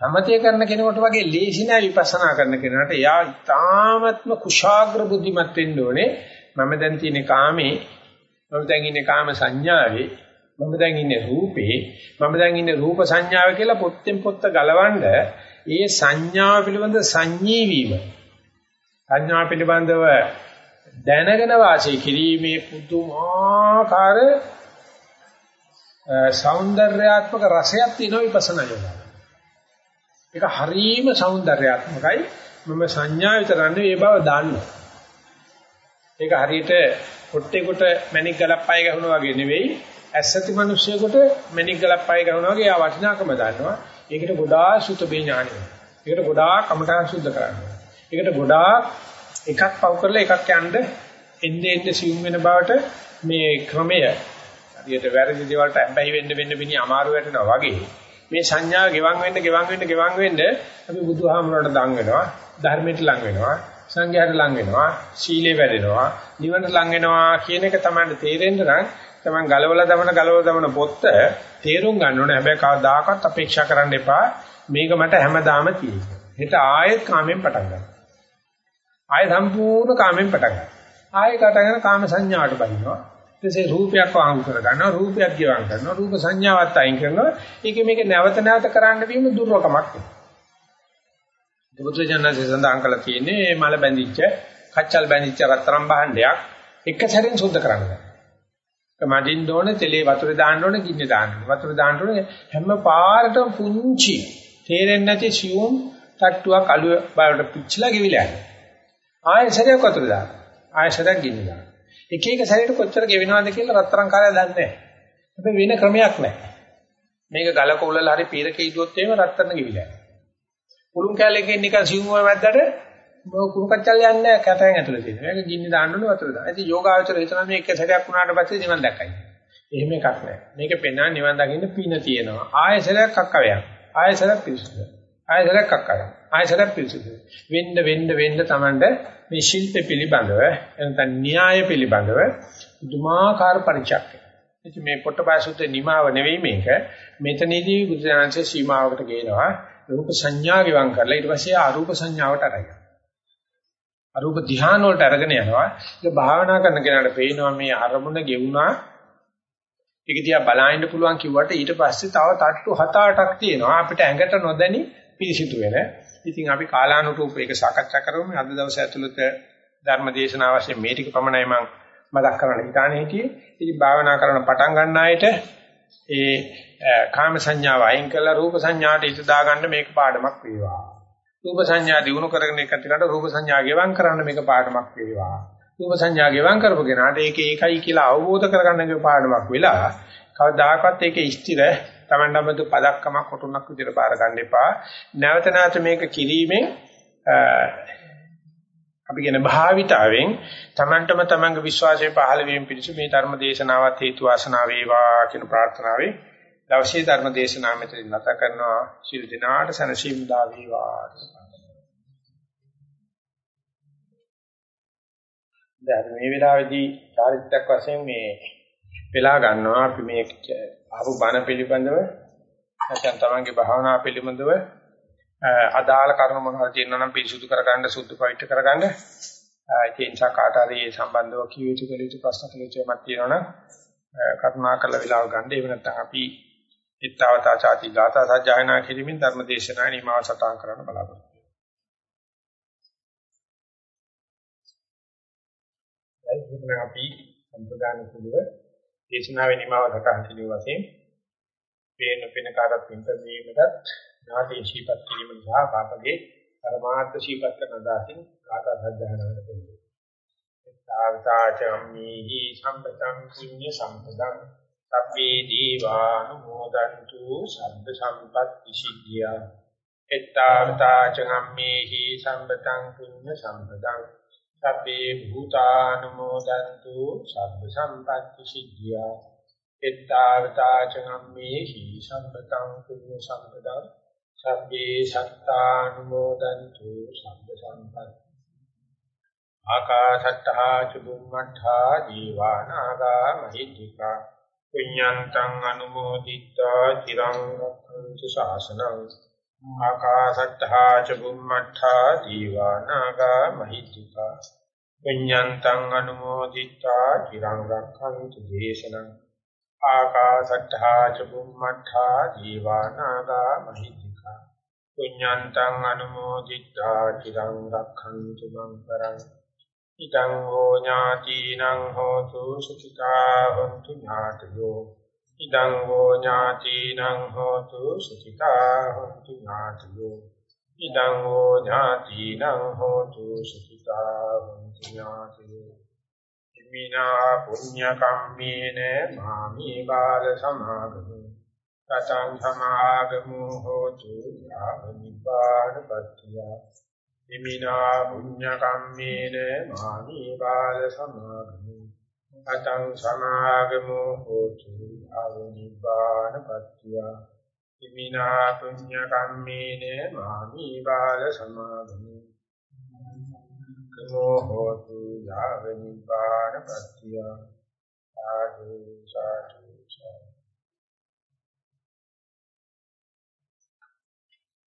සමතය කරන කෙනෙකුට වගේ ලේසි නෑ විපස්සනා කරන කෙනාට. එයා තාමත්ම කුශාග්‍ර බුද්ධිමත් වෙන්න ඕනේ. මම දැන් තියෙන කාමේ. මම දැන් ඉන්නේ කාම සංඥාවේ. මම දැන් ඉන්නේ රූපේ. මම දැන් ඉන්නේ රූප සංඥාව කියලා පොත්තෙන් පොත්ත ගලවන්න ඒ සංඥාව පිළිබඳ සංඤී වීම සංඥා පිළිබඳව දැනගෙන වාසය කිරීමේ පුදුමාකාර సౌందర్యාත්මක රසයක් තියෙන විපස්සනා යෝගාව ඒක හරීම సౌందర్యාත්මකයි. මම සංඥා විතරන්නේ මේ බව දන්න. ඒක හරියට කොට්ටේකට මණික් ගලක් පය ගහනවා වගේ නෙවෙයි. ඇස්සති මිනිස්සෙකුට මණික් ගලක් පය ගහනවා වගේ ආ වටිනාකම දන්නවා. ඒකට ගොඩාක් සුතබේ ඥානය. ඒකට ගොඩාක් කමඨාන් සුද්ධ කරනවා. ඒකට ගොඩාක් එකක් පව කරලා එකක් යන්න එන්නේ එන්නේ සිුම් වෙන බවට මේ ක්‍රමය හරියට වැරදි දේවල්ට අඹයි වෙන්න වෙන්න මිනිහ අමාරු වැටෙනවා වගේ මේ සංඥා ගෙවන් වෙන්න ගෙවන් වෙන්න ගෙවන් වෙන්න අපි බුදුහාමුදුරට දන් වෙනවා ධර්මයට ලං වෙනවා සංඝයාට ලං වෙනවා සීලේ වැඩෙනවා නිවනට ලං වෙනවා කියන එක තමයි තේරෙන්න නම් තමයි ගලවලා දමන ගලවලා දමන පොත්ත තේරුම් ගන්න ඕනේ. හැබැයි කවදාකවත් අපේක්ෂා කරන්න එපා. මේක මට හැමදාම තියෙන්නේ හෙට ආයෙත් කාමෙන් පටන් ගන්න. ආයෙ සම්පූර්ණ කාමෙන් පටන් ගන්න. ආයෙ කටගෙන කාම සංඥාවට බහිනවා. ඊටසේ රූපයක් වහං කර ගන්නවා රූපයක් ගිවන් කරනවා රූප සංඥාවත් අයින් කරනවා. ඒක මේක නැවත නැවත කරන්න වීම දුර්වකමක් බුදුජානකසේ සඳහන් කළා තියෙන්නේ මල බැඳිච්ච කච්චල් බැඳිච්ච රත්තරන් භාණ්ඩයක් එක සැරෙන් සුද්ධ කරන්න. බෑ මඩින්න ඕනේ තෙලේ වතුර දාන්න ඕනේ ගින්න දාන්න ඕනේ. වතුර දාන්න ඕනේ හැම පාරටම පුංචි තේරෙන්නේ නැති සියුම් තට්ටුවක් අලුව බලට පිච්චලා ගෙවිලා යනවා. ආයෙ සැරයක් වතුර දාන්න. ආයෙ සැරයක් ගින්න දාන්න. එක එක සැරේට කොච්චර ගෙවෙනවද කියලා රත්තරන් කාර්යය දන්නේ නැහැ. හැබැයි වෙන ක්‍රමයක් නැහැ. මේක ගලක උලලා හරි පීරකේ ඉදුවොත් එහෙම රත්තරන් ගෙවිලා යනවා. පුළුන් කැලේකින් නිකන් සිවුම මැද්දට කුණු කච්චල් යන්නේ නැහැ කැටයන් ඇතුලේ තියෙන. මේක ගින්න දාන්න ඕනේ වතුර දාන්න. ඉතින් යෝගාචර හිතනවා මේ එක සැරයක් වුණාට පස්සේ නිවන් දැක්කයි. එහෙම එකක් නැහැ. මේක පෙන්නා නිවන් දකින්න පින තියෙනවා. ආයෙ සැරයක් අක්කවයක්. ආයෙ සැරයක් පිළිසුදු. ආයෙ සැරයක් අක්කවයක්. ආයෙ සැරයක් පිළිසුදු. වෙන්න වෙන්න වෙන්න Tamande මේ ශිල්ප පිළිබඳව එනතන න්‍යාය පිළිබඳව දුමාකාර පරිචයක්. ඉතින් මේ පොට්ටපාසුත්තේ නිමාව නෙවෙයි මේක. මෙතනදී බුදුසසුනේ සීමාවකට ගේනවා. රූප සංඥා ගිවං කරලා ඊට පස්සේ අරූප සංඥාවට අරගෙන. අරූප ධ්‍යාන වලට අරගෙන යනවා. ඒක භාවනා කරන කෙනාට පේනවා මේ අරමුණ ගෙවුනා. ඒක දිහා බලන්න පුළුවන් කිව්වට ඊට පස්සේ තව තට්ටු 7-8ක් තියෙනවා. අපිට ඇඟට නොදැනි පිළිසිතු වෙන. ඉතින් අපි කාලානුරූප ඒක සාකච්ඡා කරමු. අද දවසේ ඇතුළත ධර්ම දේශනාව වශයෙන් මේ ටික පමණයි මම මතක් කරන්න හිතානේ හිටියේ. ඉතින් භාවනා කරන පටන් ගන්න අයට ඒ කාම සංඥාව අයින් කළා රූප සංඥාට හිත දාගන්න මේක පාඩමක් වේවා. රූප සංඥා දිනු කරගෙන එකට රූප සංඥා ගෙවම් කරන්න මේක පාඩමක් වේවා. රූප සංඥා ගෙවම් කරපු කෙනාට ඒක ඒකයි කියලා අවබෝධ කරගන්න එක පාඩමක් වෙලා කවදාකවත් ඒක ස්ථිර Tamandamadu පදක්කමක් කොටුනක් විදිහට බාර ගන්න එපා. නැවත නැවත මේක කිරීමෙන් අපි කියන භාවිතාවෙන් Tamanටම Tamanගේ විශ්වාසය පහළ වීම පිණිස මේ ධර්ම දේශනාවත් හේතු වාසනා වේවා කියන ප්‍රාර්ථනාවෙන් දවසේ ධර්ම දේශනාව මෙතන නැත කරනවා. ශිල් දිනාට සනසීම දා වේවා. දැන් මේ වෙලාවේදී චාරිත්‍රාක් වශයෙන් මේ වෙලා ගන්නවා අපි මේ ආපු බණ පිළිබඳව නැත්නම් තමන්ගේ භාවනා පිළිබඳව අදාළ කරුණු මොනවද තියෙනවා නම් පිරිසුදු කරගන්න සුද්ධ පවිත්‍ර කරගන්න ඒ නිසා කාට හරි මේ සම්බන්ධව කිය යුතු කළ යුතු ප්‍රශ්න කළ යුතුමක් තියෙනවා නම් කරුණාකර වෙලාව ගන්න. එහෙම නැත්නම් අපි ඊත්තාවතා ചാති ගාථා සජ්ජායනා කිරීමෙන් ධර්ම දේශනා නිමාව සටහන් කරන්න බලාපොරොත්තු වෙනවා. අපි සම්ප්‍රදාන කුලව දේශනාවේ නිමාව සටහන් කිරීම වශයෙන් පේන පෙන කාටත් පින්පදීමටත් නාදී ශීපත් කිරීම සහ පාපගේ පරමාර්ථ ශීපත් කරන දාසින් කාටා සද්ධානවට දෙන්නේ. තාවතාචම්මේහි සම්පතං කුඤ්ඤ සම්පදං සබ්බේ දීවානුමෝදන්තු සබ්බ සම්පත්ති සිද්ධියා. එත්තාවතාචම්මේහි සම්පතං කුඤ්ඤ සම්පදං සබ්බේ භූතානුමෝදන්තු සබ්බ සම්පත්ති සිද්ධියා. එත්තාවතාචනම්මේහි සම්පතං කුඤ්ඤ සම්පදං සබ්බේ සත්තානුමෝදන්තු සබ්බ සම්පත්ති. ආකාශට්ටා චුම්මට්ඨා දීවානාගා මහිද්దికා. පුඤ්ඤන්තං අනුමෝදිත්වා චිරං රක්ඛන්තු ශාසනං. ආකාසට්ඨා ච බුම්මට්ඨා දීවානාගා මහිත්‍තිකා විඤ්ඤාන්තං අනුමෝදිත්වා චිරං රක්ඛන්තු දේශනං ආකාසට්ඨා ච බුම්මට්ඨා දීවානාගා මහිත්‍තිකා විඤ්ඤාන්තං අනුමෝදිත්වා චිරං රක්ඛන්තු මං පරං ඉදං හෝ ඥාතිනං හෝතු සුඛිතා හොන්තු ඥාතයෝ ඉදං හෝ ඥාතිනං හෝතු සුඛිතා හොන්තු ඥාතයෝ. ඉදං හෝ ඥාතිනං හෝතු සුඛිතා හොන්තු ඥාතයෝ. ඉමිනා පුඤ්ඤ කම්මේන මාමි බාල සමාගමු. තතං සමාගමු හෝතු යාව නිපාන පත්‍තිය ඉමිනා පුඤ්ඤ කම්මේන මාමි බාල සමාගමු. අතං සමාගමු හෝතු ආනිබාන පත්‍ත්‍ය ඉමිනා පුඤ්ඤ කම්මේන මාමි බාල සමාගමු. කමෝ හෝතු යාව නිබාන පත්‍ත්‍ය ආදු සාදු සාදු.